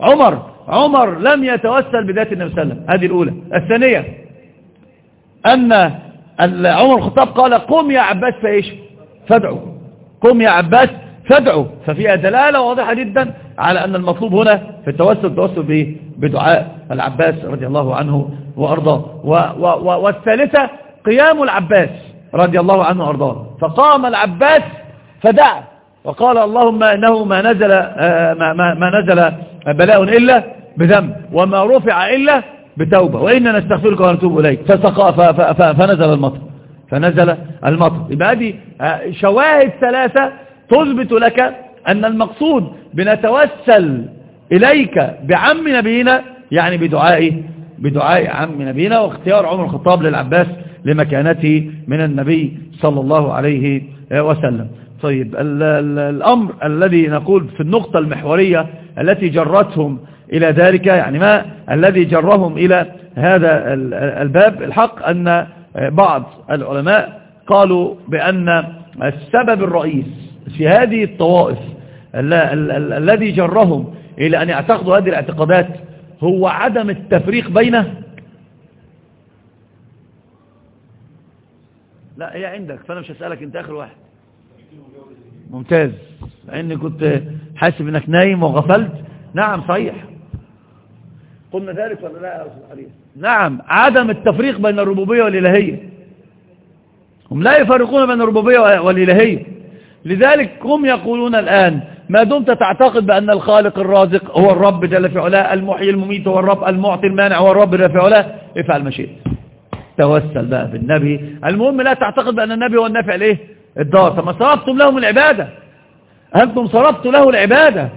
عمر. عمر لم يتوسل بذات النبي صلى الله عليه وسلم. هذه الأولى. الثانية أن عمر الخطاب قال قم يا عباس فإيش؟ فادعوا قم يا عباس فادعوا ففيها دلالة واضحة جدا على أن المطلوب هنا في التوسل التوسل بدعاء العباس رضي الله عنه وأرضاه. والثالثة قيام العباس. رضي الله عنه وأرضاه. فقام العباس فدعا. وقال اللهم إنه ما نزل, آه، ما, ما, ما نزل بلاء إلا بذنب وما رفع إلا بتوبة. وإننا نستغفرك ونتوب إليك. فنزل المطر. فنزل المطر. يبقى هذه آه، شواهد ثلاثة تثبت لك أن المقصود بنتوسل إليك بعم نبينا يعني بدعاء بدعاء عم نبينا واختيار عمر الخطاب للعباس لمكانته من النبي صلى الله عليه وسلم. طيب الأمر الذي نقول في النقطة المحورية التي جرتهم إلى ذلك يعني ما الذي جرهم إلى هذا الباب؟ الحق أن بعض العلماء قالوا بأن السبب الرئيس في هذه الطوائف الذي جرهم إلى أن يعتقدوا هذه الاعتقادات هو عدم التفريق بينه لا هي عندك فأنا مش هسألك أنت آخر واحد. ممتاز. لأني كنت حاسب إنك نايم وغفلت. نعم صحيح. قلنا ذلك ولا لا يا أستاذ نعم عدم التفريق بين الربوبية والإلهية. هم لا يفرقون بين الربوبية والإلهية. لذلك هم يقولون الآن ما دمت تعتقد بأن الخالق الرازق هو الرب جل في علاه المحيي المميت هو الرب المعطي المانع هو الرب جل في علاه؟ افعل ما شئت. توسل بقى بالنبي. المهم لا تعتقد بأن النبي هو النافع ليه؟ الدار. فما صرفتم لهم العبادة. أنتم صرفتم له العبادة.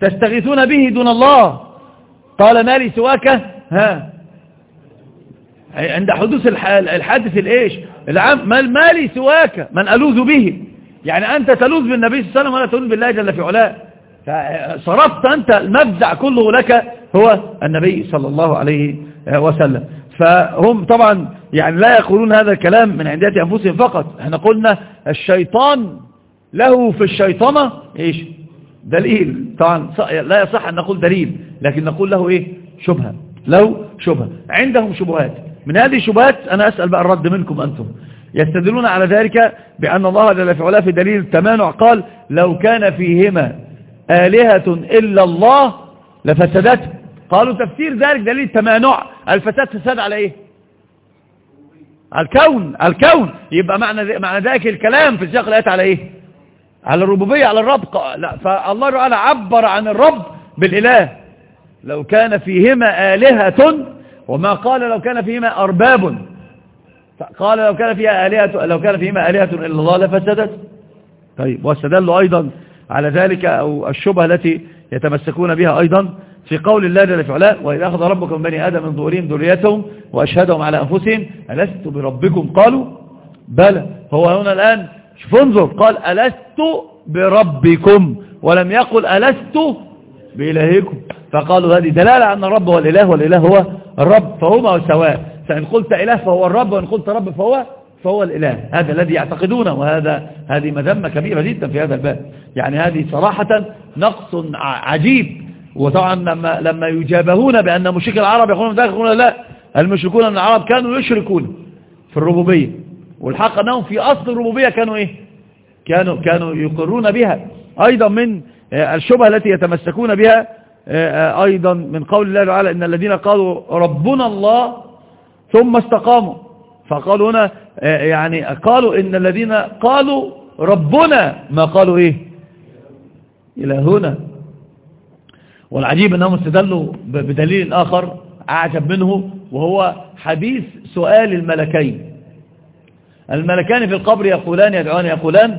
تستغيثون به دون الله. قال ما لي سواك؟ ها. عند حدوث الحادث الإيش؟ العام. ما لي سواك؟ من ألوذ به. يعني أنت تلوذ بالنبي صلى الله عليه وسلم ولا تلوذ بالله جل في علاه. فصرفت أنت المفزع كله لك هو النبي صلى الله عليه وسلم. فهم طبعا يعني لا يقولون هذا الكلام من عندية أنفسهم فقط. إحنا قلنا الشيطان له في الشيطنة إيش؟ دليل. طبعا لا يصح أن نقول دليل لكن نقول له إيه؟ شبهة. له شبهة. عندهم شبهات. من هذه الشبهات أنا أسأل بقى الرد منكم أنتم. يستدلون على ذلك بأن الله جل في علاه في دليل التمانع قال لو كان فيهما آلهة إلا الله لفسدت قالوا تفسير ذلك دليل التمانع الفساد فساد على إيه؟ الكون الكون. يبقى معنى معنى ذلك الكلام في سياق الايات على إيه؟ على الربوبية على الرب لا فالله تعالى عبر عن الرب بالإله. لو كان فيهما آلهة وما قال لو كان فيهما أرباب. قال لو كان فيها آلهة لو كان فيهما آلهة إلا الله لفسدت. طيب واستدلوا أيضا على ذلك أو الشبهة التي يتمسكون بها أيضا. في قول الله جل في علاه وإذا أخذ ربكم من بني آدم من ظهورهم ذريتهم وأشهدهم على أنفسهم. ألست بربكم؟ قالوا بلى. هو هنا الآن شوف انظر قال ألست بربكم؟ ولم يقل ألست بإلهكم فقالوا هذه دلالة أن الرب هو الإله والإله هو الرب فهما سواء فإن قلت إله فهو الرب وإن قلت رب فهو فهو الإله. هذا الذي يعتقدونه وهذا هذه مذمة كبيرة جدا في هذا الباب. يعني هذه صراحة نقص عجيب. وطبعا لما لما يجابهون بأن مشرك العرب يقولون يقولون لا المشركون من العرب كانوا يشركون في الربوبية. والحق أنهم في أصل الربوبية كانوا إيه؟ كانوا كانوا يقرون بها. أيضا من الشبهة التي يتمسكون بها أيضا من قول الله تعالى إن الذين قالوا ربنا الله ثم استقاموا. فقالوا هنا يعني قالوا إن الذين قالوا ربنا ما قالوا إيه؟ إلى هنا والعجيب أنهم استدلوا بدليل آخر أعجب منه وهو حديث سؤال الملكين. الملكان في القبر يقولان يدعون يقولان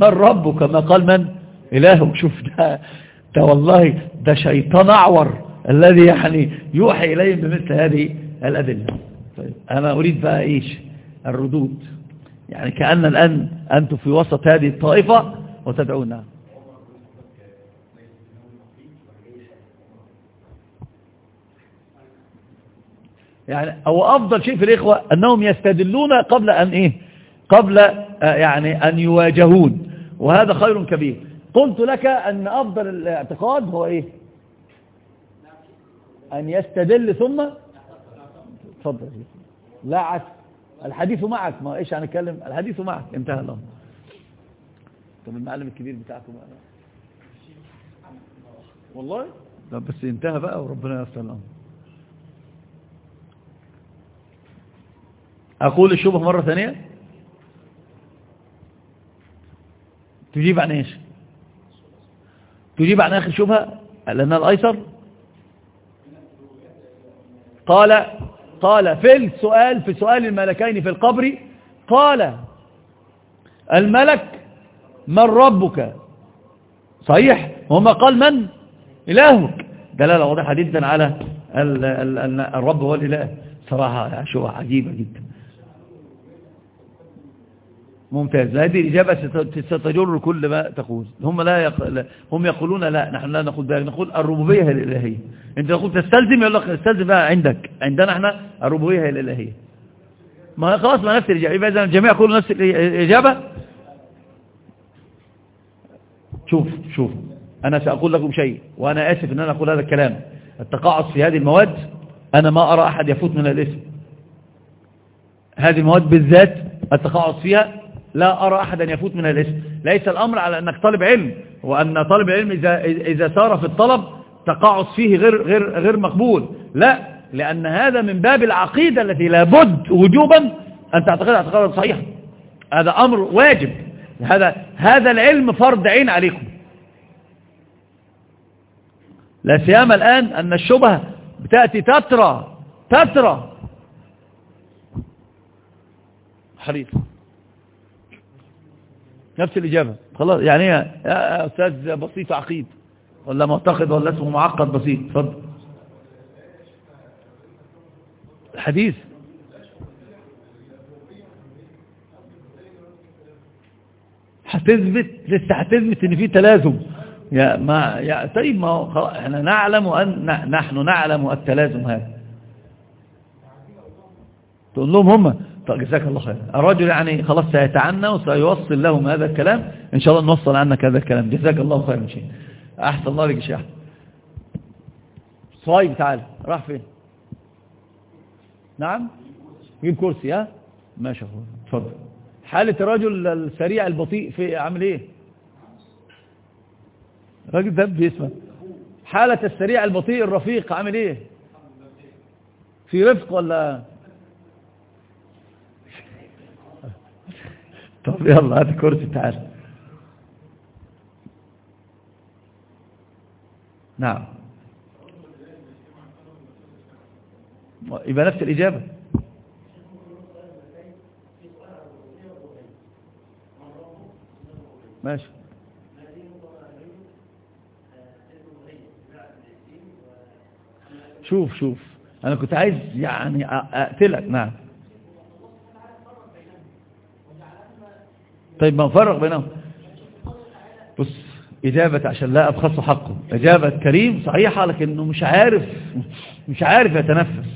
من ربك؟ كما قال من؟ إلهك شوف ده, ده والله ده شيطان أعور الذي يعني يوحي إليهم بمثل هذه الأدلة. طيب أنا أريد بقى إيش؟ الردود. يعني كأن الآن أنتم في وسط هذه الطائفة وتدعونها. يعني هو أفضل شيء في الإخوة أنهم يستدلون قبل أن إيه؟ قبل آه، يعني أن يواجهون وهذا خير كبير. قلت لك أن أفضل الاعتقاد هو إيه؟ أن يستدل ثم تفضل. لا عكس. الحديث معك. ما إيش هنتكلم؟ الحديث معك. انتهى الأمر طب المعلم الكبير بتاعكم. والله؟ طب بس انتهى بقى وربنا يستر الأمر أقول الشبه مرة ثانية؟ تجيب عن إيش؟ تجيب عن آخر شبهة؟ لأنها الأيسر؟ قال قال في السؤال في سؤال الملكين في القبر قال الملك من ربك؟ صحيح؟ وما قال من؟ إلهك. دلالة واضحة جدا على الرب هو الإله. صراحة شبهة عجيبة جدا. ممتاز. هذه الإجابة ستجر كل ما تقول. هم لا يق... هم يقولون لا نحن لا نقول ذلك نقول الربوبية هي الإلهية. أنت تقول تستلزم يقول لك استلزم بقى عندك. عندنا إحنا الربوبية هي الإلهية. ما خلاص ما نفس الإجابة. إذا الجميع يقولوا نفس الإجابة. شوف شوف. أنا سأقول لكم شيء وأنا آسف أن أنا أقول هذا الكلام. التقاعس في هذه المواد أنا ما أرى أحد يفوت من الاسم هذه المواد بالذات التقاعس فيها لا أرى أحدا يفوت من الاسم ليس الأمر على أنك طالب علم. وأن طالب العلم إذا, إذا سار في الطلب تقاعس فيه غير, غير, غير مقبول. لا لأن هذا من باب العقيدة التي لابد وجوبا أن تعتقد اعتقادا صحيحا. هذا أمر واجب. هذا هذا العلم فرض عين عليكم. لا سيما الآن أن الشبهة بتأتي تترى تترى. حريص. نفس الإجابة. خلاص يعني يا أستاذ بسيط عقيد ولا معتقد ولا اسمه معقد بسيط اتفضل. الحديث هتثبت لسه هتثبت إن في تلازم. يا ما يا طيب ما هو إحنا نعلم أن نحن نعلم التلازم هذا. تقول لهم هم طيب جزاك الله خير. الرجل يعني خلاص سيتعنى وسيوصل لهم هذا الكلام إن شاء الله نوصل عنك هذا الكلام. جزاك الله خير شيء أحسن الله لك شيء صايب تعال. راح فين؟ نعم؟ جيب كرسي ها؟ ماشي اخويا اتفضل حالة الرجل السريع البطيء في عامل إيه؟ الراجل ده بيسمع حالة السريع البطيء الرفيق عامل إيه؟ في رفق ولا طب يلا هات كرسي تعال. نعم. يبقى نفس الإجابة. ماشي. شوف شوف. أنا كنت عايز يعني أقتلك. نعم. طيب ما نفرق بينهم؟ بص إجابة عشان لا أبخص حقه. إجابة كريم صحيحة لكنه مش عارف مش عارف يتنفس.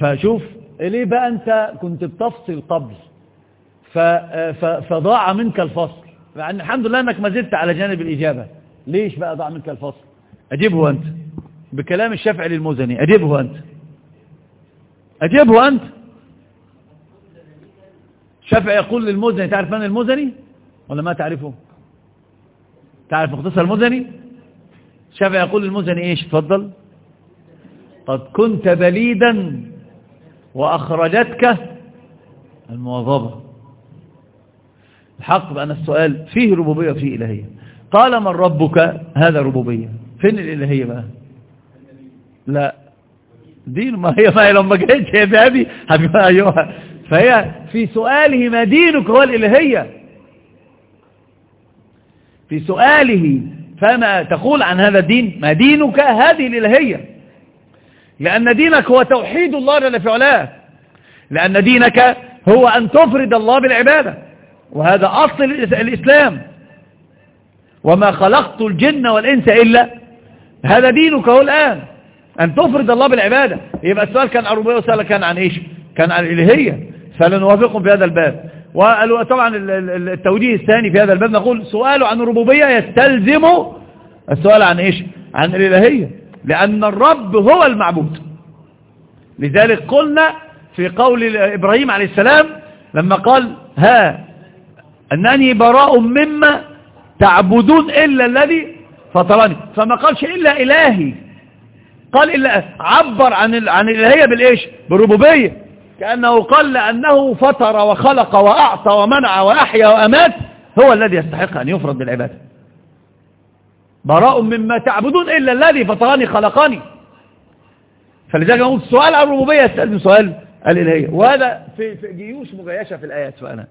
فشوف ليه بقى أنت كنت بتفصل قبل؟ فضاع منك الفصل. يعني الحمد لله أنك ما زلت على جانب الإجابة. ليش بقى ضاع منك الفصل؟ أجيبه أنت. بكلام الشافعي للمزني أجيبه أنت. أجيبه أنت. شافعي يقول للمزني تعرف من المزني؟ ولا ما تعرفه؟ تعرف مختصر المزني؟ شافعي يقول للمزني إيش؟ تفضل. قد كنت بليدا وأخرجتك المواظبة. الحق بأن السؤال فيه ربوبية وفيه إلهية. قال من ربك؟ هذا ربوبية. فين الإلهية بقى؟ لا. دين ما هي ما هي لما جيت يا بابي أيها فهي في سؤاله ما دينك هو الإلهية في سؤاله فما تقول عن هذا الدين؟ ما دينك هذه الإلهية. لأن دينك هو توحيد الله جل في علاه. لأن دينك هو أن تفرد الله بالعبادة. وهذا أصل الإسلام. وما خلقت الجن والإنس إلا. هذا دينك هو الآن. أن تفرد الله بالعبادة. يبقى السؤال كان ربوبية وسؤال كان عن إيش؟ كان عن الإلهية. فلنوافقهم في هذا الباب. وطبعا التوجيه الثاني في هذا الباب نقول سؤاله عن الربوبية يستلزم السؤال عن إيش؟ عن الإلهية. لأن الرب هو المعبود. لذلك قلنا في قول إبراهيم عليه السلام لما قال ها أنني براء مما تعبدون إلا الذي فطرني. فما قالش إلا إلهي. قال إلا عبر عن عن الإلهية بالإيش؟ بالربوبية. كأنه قال لأنه فطر وخلق وأعطى ومنع وأحيا وأمات هو الذي يستحق أن يفرض بالعبادة. براء مما تعبدون إلا الذي فطرني خلقني فلذلك نقول السؤال عن الربوبية يستلزم سؤال الإلهية. وهذا في, جيوش مجيشة في الآيات فأنا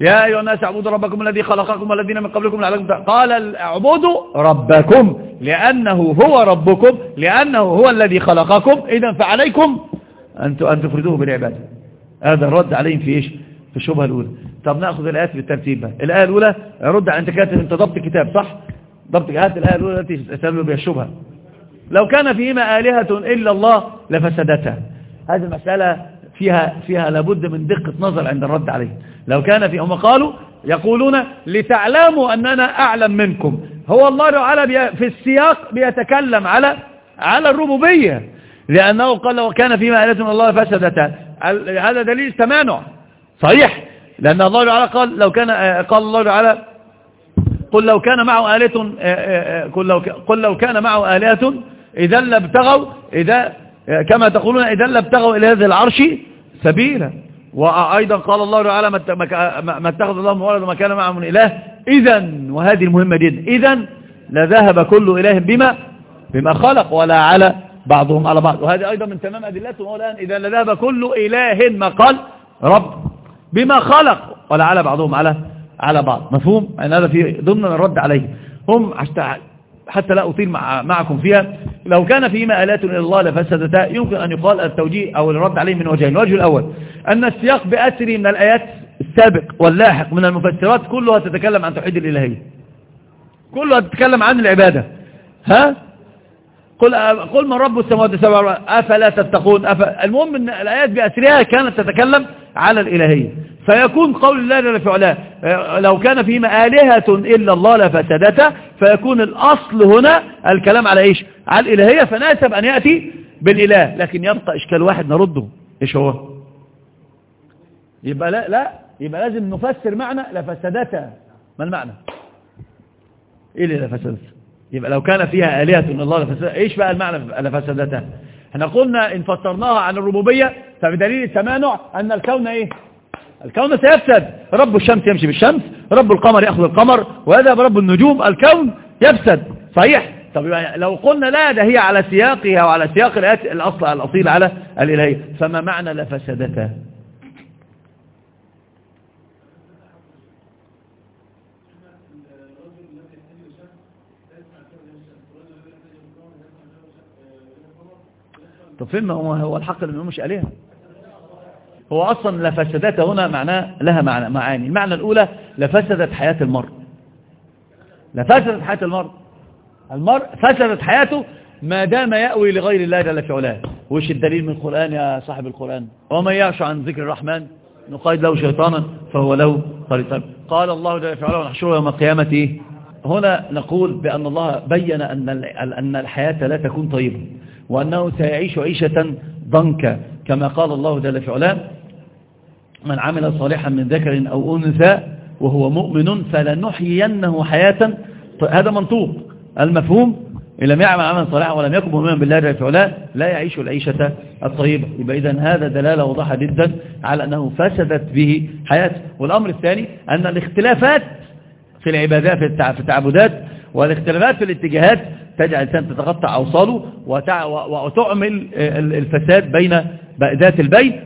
يا أيها الناس اعبدوا ربكم الذي خلقكم والذين من قبلكم لعلكم قال اعبدوا ربكم لأنه هو ربكم لأنه هو الذي خلقكم. إذا فعليكم أن تفردوه بالعبادة. هذا الرد عليهم في إيش؟ في الشبهة الأولى. طب نأخذ الآيات بالترتيب بقى. الآية الأولى رد على أنت كاتب أنت ضبط كتاب صح؟ ضبط هات الآية الأولى التي تسأل بها الشبهة. لو كان فيهما آلهة إلا الله لفسدتها هذه المسألة فيها فيها لابد من دقة نظر عند الرد عليه لو كان في هم قالوا يقولون لتعلموا أننا أعلم منكم. هو الله تعالى في السياق بيتكلم على على الربوبية. لأنه قال لو كان فيما آلهة من الله فسدتا هذا دليل تمانع صحيح. لأن الله تعالى قال لو كان قال الله تعالى قل لو كان معه آلهة قل لو قل لو كان معه آلهة إذا لابتغوا إذا كما تقولون إذا لابتغوا إلى هذا العرش سبيلا. وأيضا قال الله تعالى ما اتخذ الله من ولد وما كان معه من إله. إذا وهذه المهمة جدا. إذا لذهب كل إله بما بما خلق. ولا على بعضهم على بعض. وهذه أيضا من تمام أدلتهم هو الآن إذا لذهب كل إله ما قال رب بما خلق. ولا على بعضهم على على بعض. مفهوم؟ أن هذا في ضمن الرد عليه. هم حتى لا أطيل مع معكم فيها. لو كان فيما آلات إلى الله لفسدتا يمكن أن يقال التوجيه أو الرد عليه من وجهين. الوجه الأول أن السياق بأسري من الآيات السابق واللاحق من المفسرات كلها تتكلم عن توحيد الإلهية. كلها تتكلم عن العبادة. ها؟ قل قل من رب السماوات السبع أفلا تتقون؟ أف... المهم أن الآيات بأسرها كانت تتكلم على الإلهية. فيكون قول الله جل في علاه لو كان فيما آلهة إلا الله لفسدتا فيكون الأصل هنا الكلام على إيش؟ على الإلهية. فناسب أن يأتي بالإله لكن يبقى إشكال واحد نرده. إيش هو؟ يبقى لا لا يبقى لازم نفسر معنى لفسدتا. ما المعنى؟ إيه اللي لفسدتا؟ يبقى لو كان فيها آلهة إلا الله لفسدتا إيش بقى المعنى لفسدتا إحنا قلنا إن فسرناها عن الربوبية فبدليل التمانع أن الكون إيه؟ الكون سيفسد. رب الشمس يمشي بالشمس رب القمر يأخذ القمر وهذا رب النجوم الكون يفسد. صحيح؟ طب لو قلنا لا ده هي على سياقها وعلى سياق الأصل الأصيل على الإلهية. فما معنى لفسدتها طب فين هو هو الحق اللي مش عليها. هو أصلا لفسدات هنا معناه لها معنى معاني. المعنى الأولى لفسدت حياة المرء. لفسدت حياة المرء. المرء فسدت حياته ما دام يأوي لغير الله جل في علاه. وش الدليل من القرآن يا صاحب القرآن؟ ومن يعش عن ذكر الرحمن نقيد له شيطانا فهو له طريق. قال الله جل في علاه ونحشره يوم القيامة. هنا نقول بأن الله بين أن أن الحياة لا تكون طيبة. وأنه سيعيش عيشة ضنكا. كما قال الله جل في علاه من عمل صالحا من ذكر أو أنثى وهو مؤمن فلنحيينه حياة. هذا منطوق. المفهوم؟ إن لم يعمل عملا صالحا ولم يكن مؤمنا بالله جل وعلا لا يعيش العيشة الطيبة. يبقى إذا هذا دلالة واضحة جدا على أنه فسدت به حياته. والأمر الثاني أن الاختلافات في العبادات في التعبدات والاختلافات في الاتجاهات تجعل الإنسان تتقطع أوصاله وتعمل الفساد بين ذات البين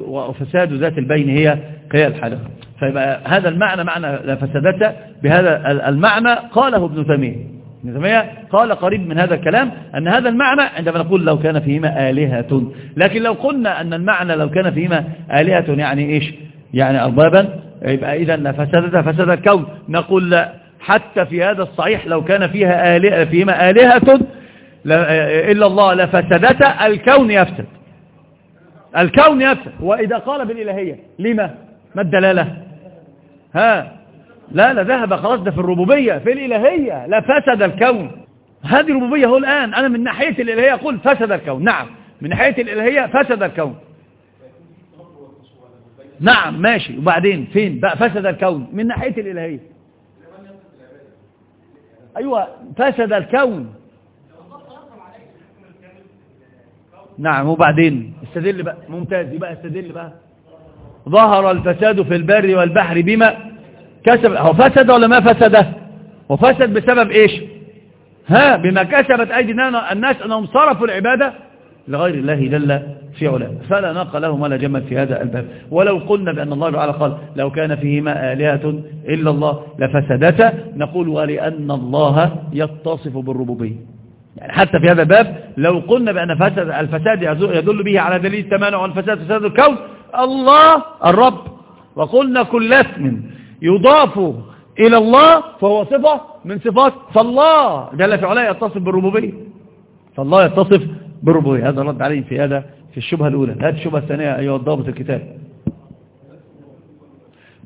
وفساد ذات البين هي هي الحدث فيبقى هذا المعنى معنى فسادته بهذا المعنى قاله ابن تيمية. ابن تيمية قال قريب من هذا الكلام أن هذا المعنى عندما نقول لو كان فيهما آلهة. لكن لو قلنا أن المعنى لو كان فيهما آلهة يعني إيش؟ يعني أربابا يبقى إذا لفسدت فسد الكون. نقول لا. حتى في هذا الصحيح لو كان فيها آلهة فيهما آلهة إلا الله لفسدت الكون يفسد. الكون يفسد. وإذا قال بالإلهية لما؟ ما الدلالة؟ ها؟ لا لا ذهب خلاص ده في الربوبية. في الإلهية لا فسد الكون. هذه ربوبية هو الآن. أنا من ناحية الإلهية أقول فسد الكون. نعم. من ناحية الإلهية فسد الكون. نعم ماشي. وبعدين؟ فين؟ بقى فسد الكون. من ناحية الإلهية. أيوة فسد الكون. نعم وبعدين استدل بقى ممتاز. يبقى استدل بقى. ظهر الفساد في البر والبحر بما كسب. هو فسد ولا ما فسد؟ وفسد بسبب إيش؟ ها بما كسبت ايدي الناس أنهم صرفوا العبادة لغير الله جل في علاه فلا ناق لهم ولا جمل في هذا الباب. ولو قلنا بأن الله تعالى قال لو كان فيهما آلهة إلا الله لفسدتا نقول ولأن الله يتصف بالربوبية. يعني حتى في هذا الباب لو قلنا بأن فسد الفساد يدل به على دليل التمانع والفساد فساد الكون الله الرب. وقلنا كل اسم يضاف إلى الله فهو صفة من صفات فالله. جل في علاه يتصف بالربوبية. فالله يتصف بالربوبية. هذا رد عليهم في هذا في الشبهة الأولى هذه الشبهة الثانية أيها الضابط الكتاب.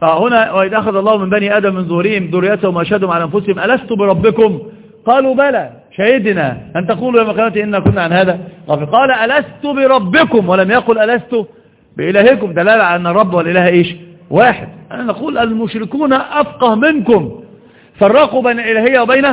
فهنا وإذ أخذ الله من بني آدم من ظهورهم ذريتهم وأشهدهم على أنفسهم ألست بربكم؟ قالوا بلى شهدنا أن تقولوا يا قيامة إنا كنا عن هذا. قال ألست بربكم؟ ولم يقل ألست بإلهكم؟ دلالة على أن الرب والإله إيش؟ واحد. أنا نقول المشركون أفقه منكم. فرقوا بين الإلهية وبين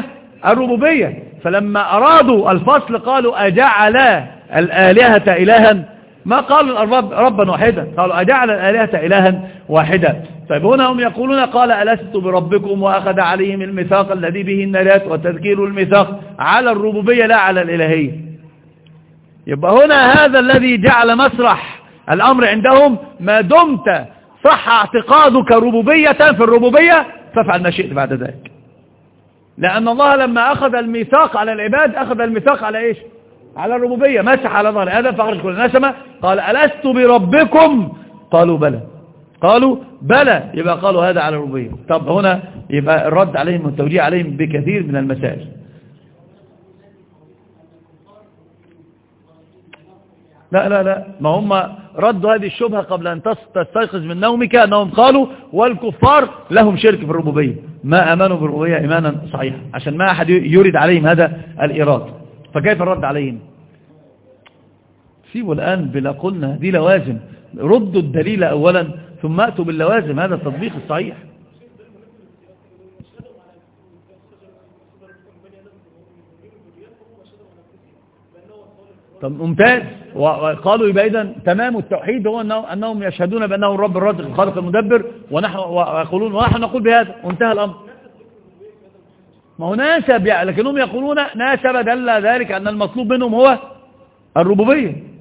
الربوبية. فلما أرادوا الفصل قالوا أجعل الآلهة إلها ما قالوا الرب ربا واحدا. قالوا أجعل الآلهة إلها واحدا. طيب هنا هم يقولون قال ألست بربكم وأخذ عليهم الميثاق الذي به النجاة وتذكير الميثاق على الربوبية لا على الإلهية. يبقى هنا هذا الذي جعل مسرح الأمر عندهم ما دمت صح اعتقادك ربوبية في الربوبية فافعل ما شئت بعد ذلك. لأن الله لما أخذ الميثاق على العباد أخذ الميثاق على إيش؟ على الربوبية مسح على ظهر آدم فأخرج كل نسمة قال ألست بربكم؟ قالوا بلى. قالوا بلى. يبقى قالوا هذا على الربوبية. طب هنا يبقى الرد عليهم والتوجيه عليهم بكثير من المسائل. لا لا لا. ما هم ردوا هذه الشبهة قبل أن تستيقظ من نومك أنهم قالوا والكفار لهم شرك في الربوبية. ما أمنوا بالربوبية إيمانا صحيحا. عشان ما أحد يريد عليهم هذا الإيراد. فكيف الرد عليهم؟ سيبوا الآن بلا قلنا دي لوازم. ردوا الدليل أولا ثم أتوا باللوازم هذا التطبيق الصحيح. طب ممتاز. وقالوا يبقى اذا تمام التوحيد هو أنه أنهم يشهدون بأنه الرب الرازق الخالق المدبر ونحن ويقولون ونحن نقول بهذا. وانتهى الأمر. ما هو ناسب يعني لكنهم يقولون ناسب دل ذلك أن المطلوب منهم هو الربوبية.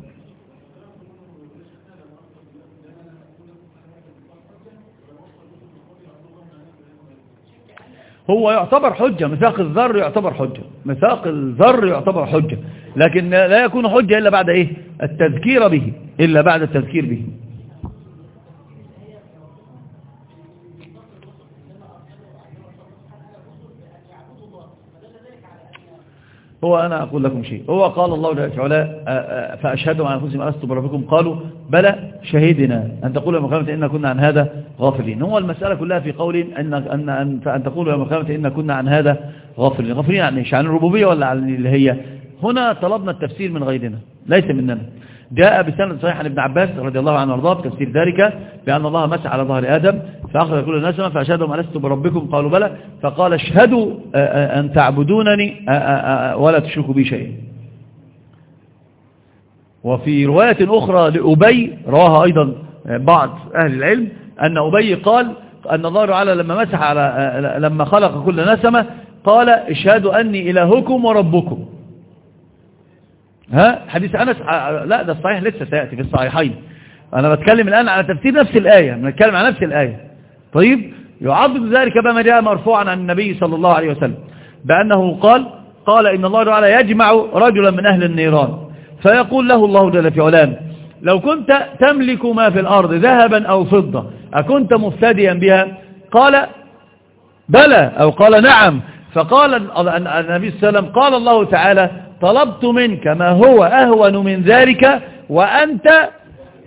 هو يعتبر حجة ميثاق الذر يعتبر حجة ميثاق الذر يعتبر حجة لكن لا يكون حجة إلا بعد إيه؟ التذكير به إلا بعد التذكير به. هو أنا أقول لكم شيء. هو قال الله جل وعلا فأشهدوا عن أنفسهم ألست بربكم؟ قالوا بلى شهدنا أن تقولوا يوم القيامة إن كنا عن هذا غافلين. هو المسألة كلها في قول أن أن أن, أن تقولوا يوم القيامة إن كنا عن هذا غافلين. غافلين عن إيش عن الربوبية ولا عن اللي هي؟ هنا طلبنا التفسير من غيرنا ليس مننا. جاء بسند صحيح عن ابن عباس رضي الله عنه وارضاه بتفسير ذلك بأن الله مسح على ظهر آدم فأخذ كل الناس فأشهدهم ألست بربكم؟ قالوا بلى. فقال اشهدوا أن تعبدونني ولا تشركوا بي شيئا. وفي رواية أخرى لأبي رواها أيضا بعض أهل العلم أن أبي قال أن الله تعالى لما مسح على لما خلق كل نسمة قال اشهدوا أني إلهكم وربكم. ها؟ حديث أنس لا ده الصحيح لسه سيأتي في الصحيحين. أنا بتكلم الآن على تفسير نفس الآية بنتكلم على نفس الآية. طيب يعضد ذلك بما جاء مرفوعا عن النبي صلى الله عليه وسلم بأنه قال قال إن الله تعالى يجمع رجلا من أهل النيران. فيقول له الله جل في علام لو كنت تملك ما في الأرض ذهبا أو فضة أكنت مفتديا بها؟ قال بلى. أو قال نعم. فقال النبي صلى الله عليه وسلم قال الله تعالى طلبت منك ما هو أهون من ذلك وأنت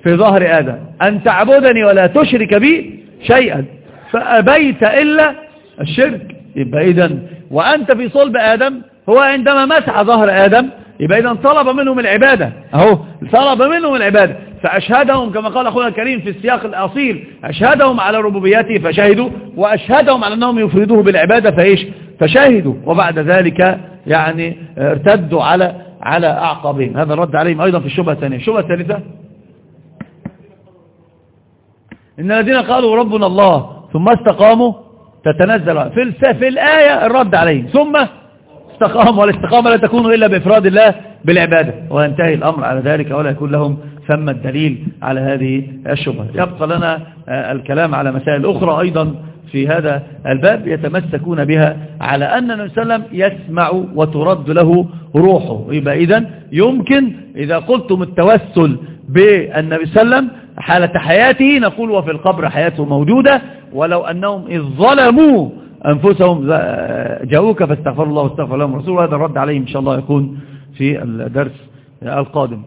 في ظهر آدم. أن تعبدني ولا تشرك بي شيئا. فأبيت إلا الشرك. يبقى إذن وأنت في صلب آدم هو عندما مسح ظهر آدم يبقى إذا طلب منهم العبادة. أهو طلب منهم العبادة. فأشهدهم كما قال أخونا الكريم في السياق الأصيل أشهدهم على ربوبيته فشهدوا وأشهدهم على أنهم يفردوه بالعبادة فإيش؟ فشهدوا. وبعد ذلك يعني ارتدوا على على أعقابهم. هذا الرد عليهم أيضا في الشبهة الثانية الشبهة الثالثة إن الذين قالوا ربنا الله ثم استقاموا تتنزل. في في الآية الرد عليهم. ثم استقاموا. والاستقامة لا تكون إلا بإفراد الله بالعبادة. وينتهي الأمر على ذلك ولا يكون لهم ثم الدليل على هذه الشبهة. يبقى لنا الكلام على مسائل أخرى أيضا في هذا الباب يتمسكون بها على أن النبي صلى الله عليه وسلم يسمع وترد له روحه. يبقى إذن يمكن إذا قلتم التوسل بالنبي صلى الله عليه وسلم حالة حياته نقول وفي القبر حياته موجودة. ولو أنهم إذ ظلموا أنفسهم جاءوك فاستغفر الله واستغفر لهم رسول هذا الرد عليهم إن شاء الله يكون في الدرس القادم.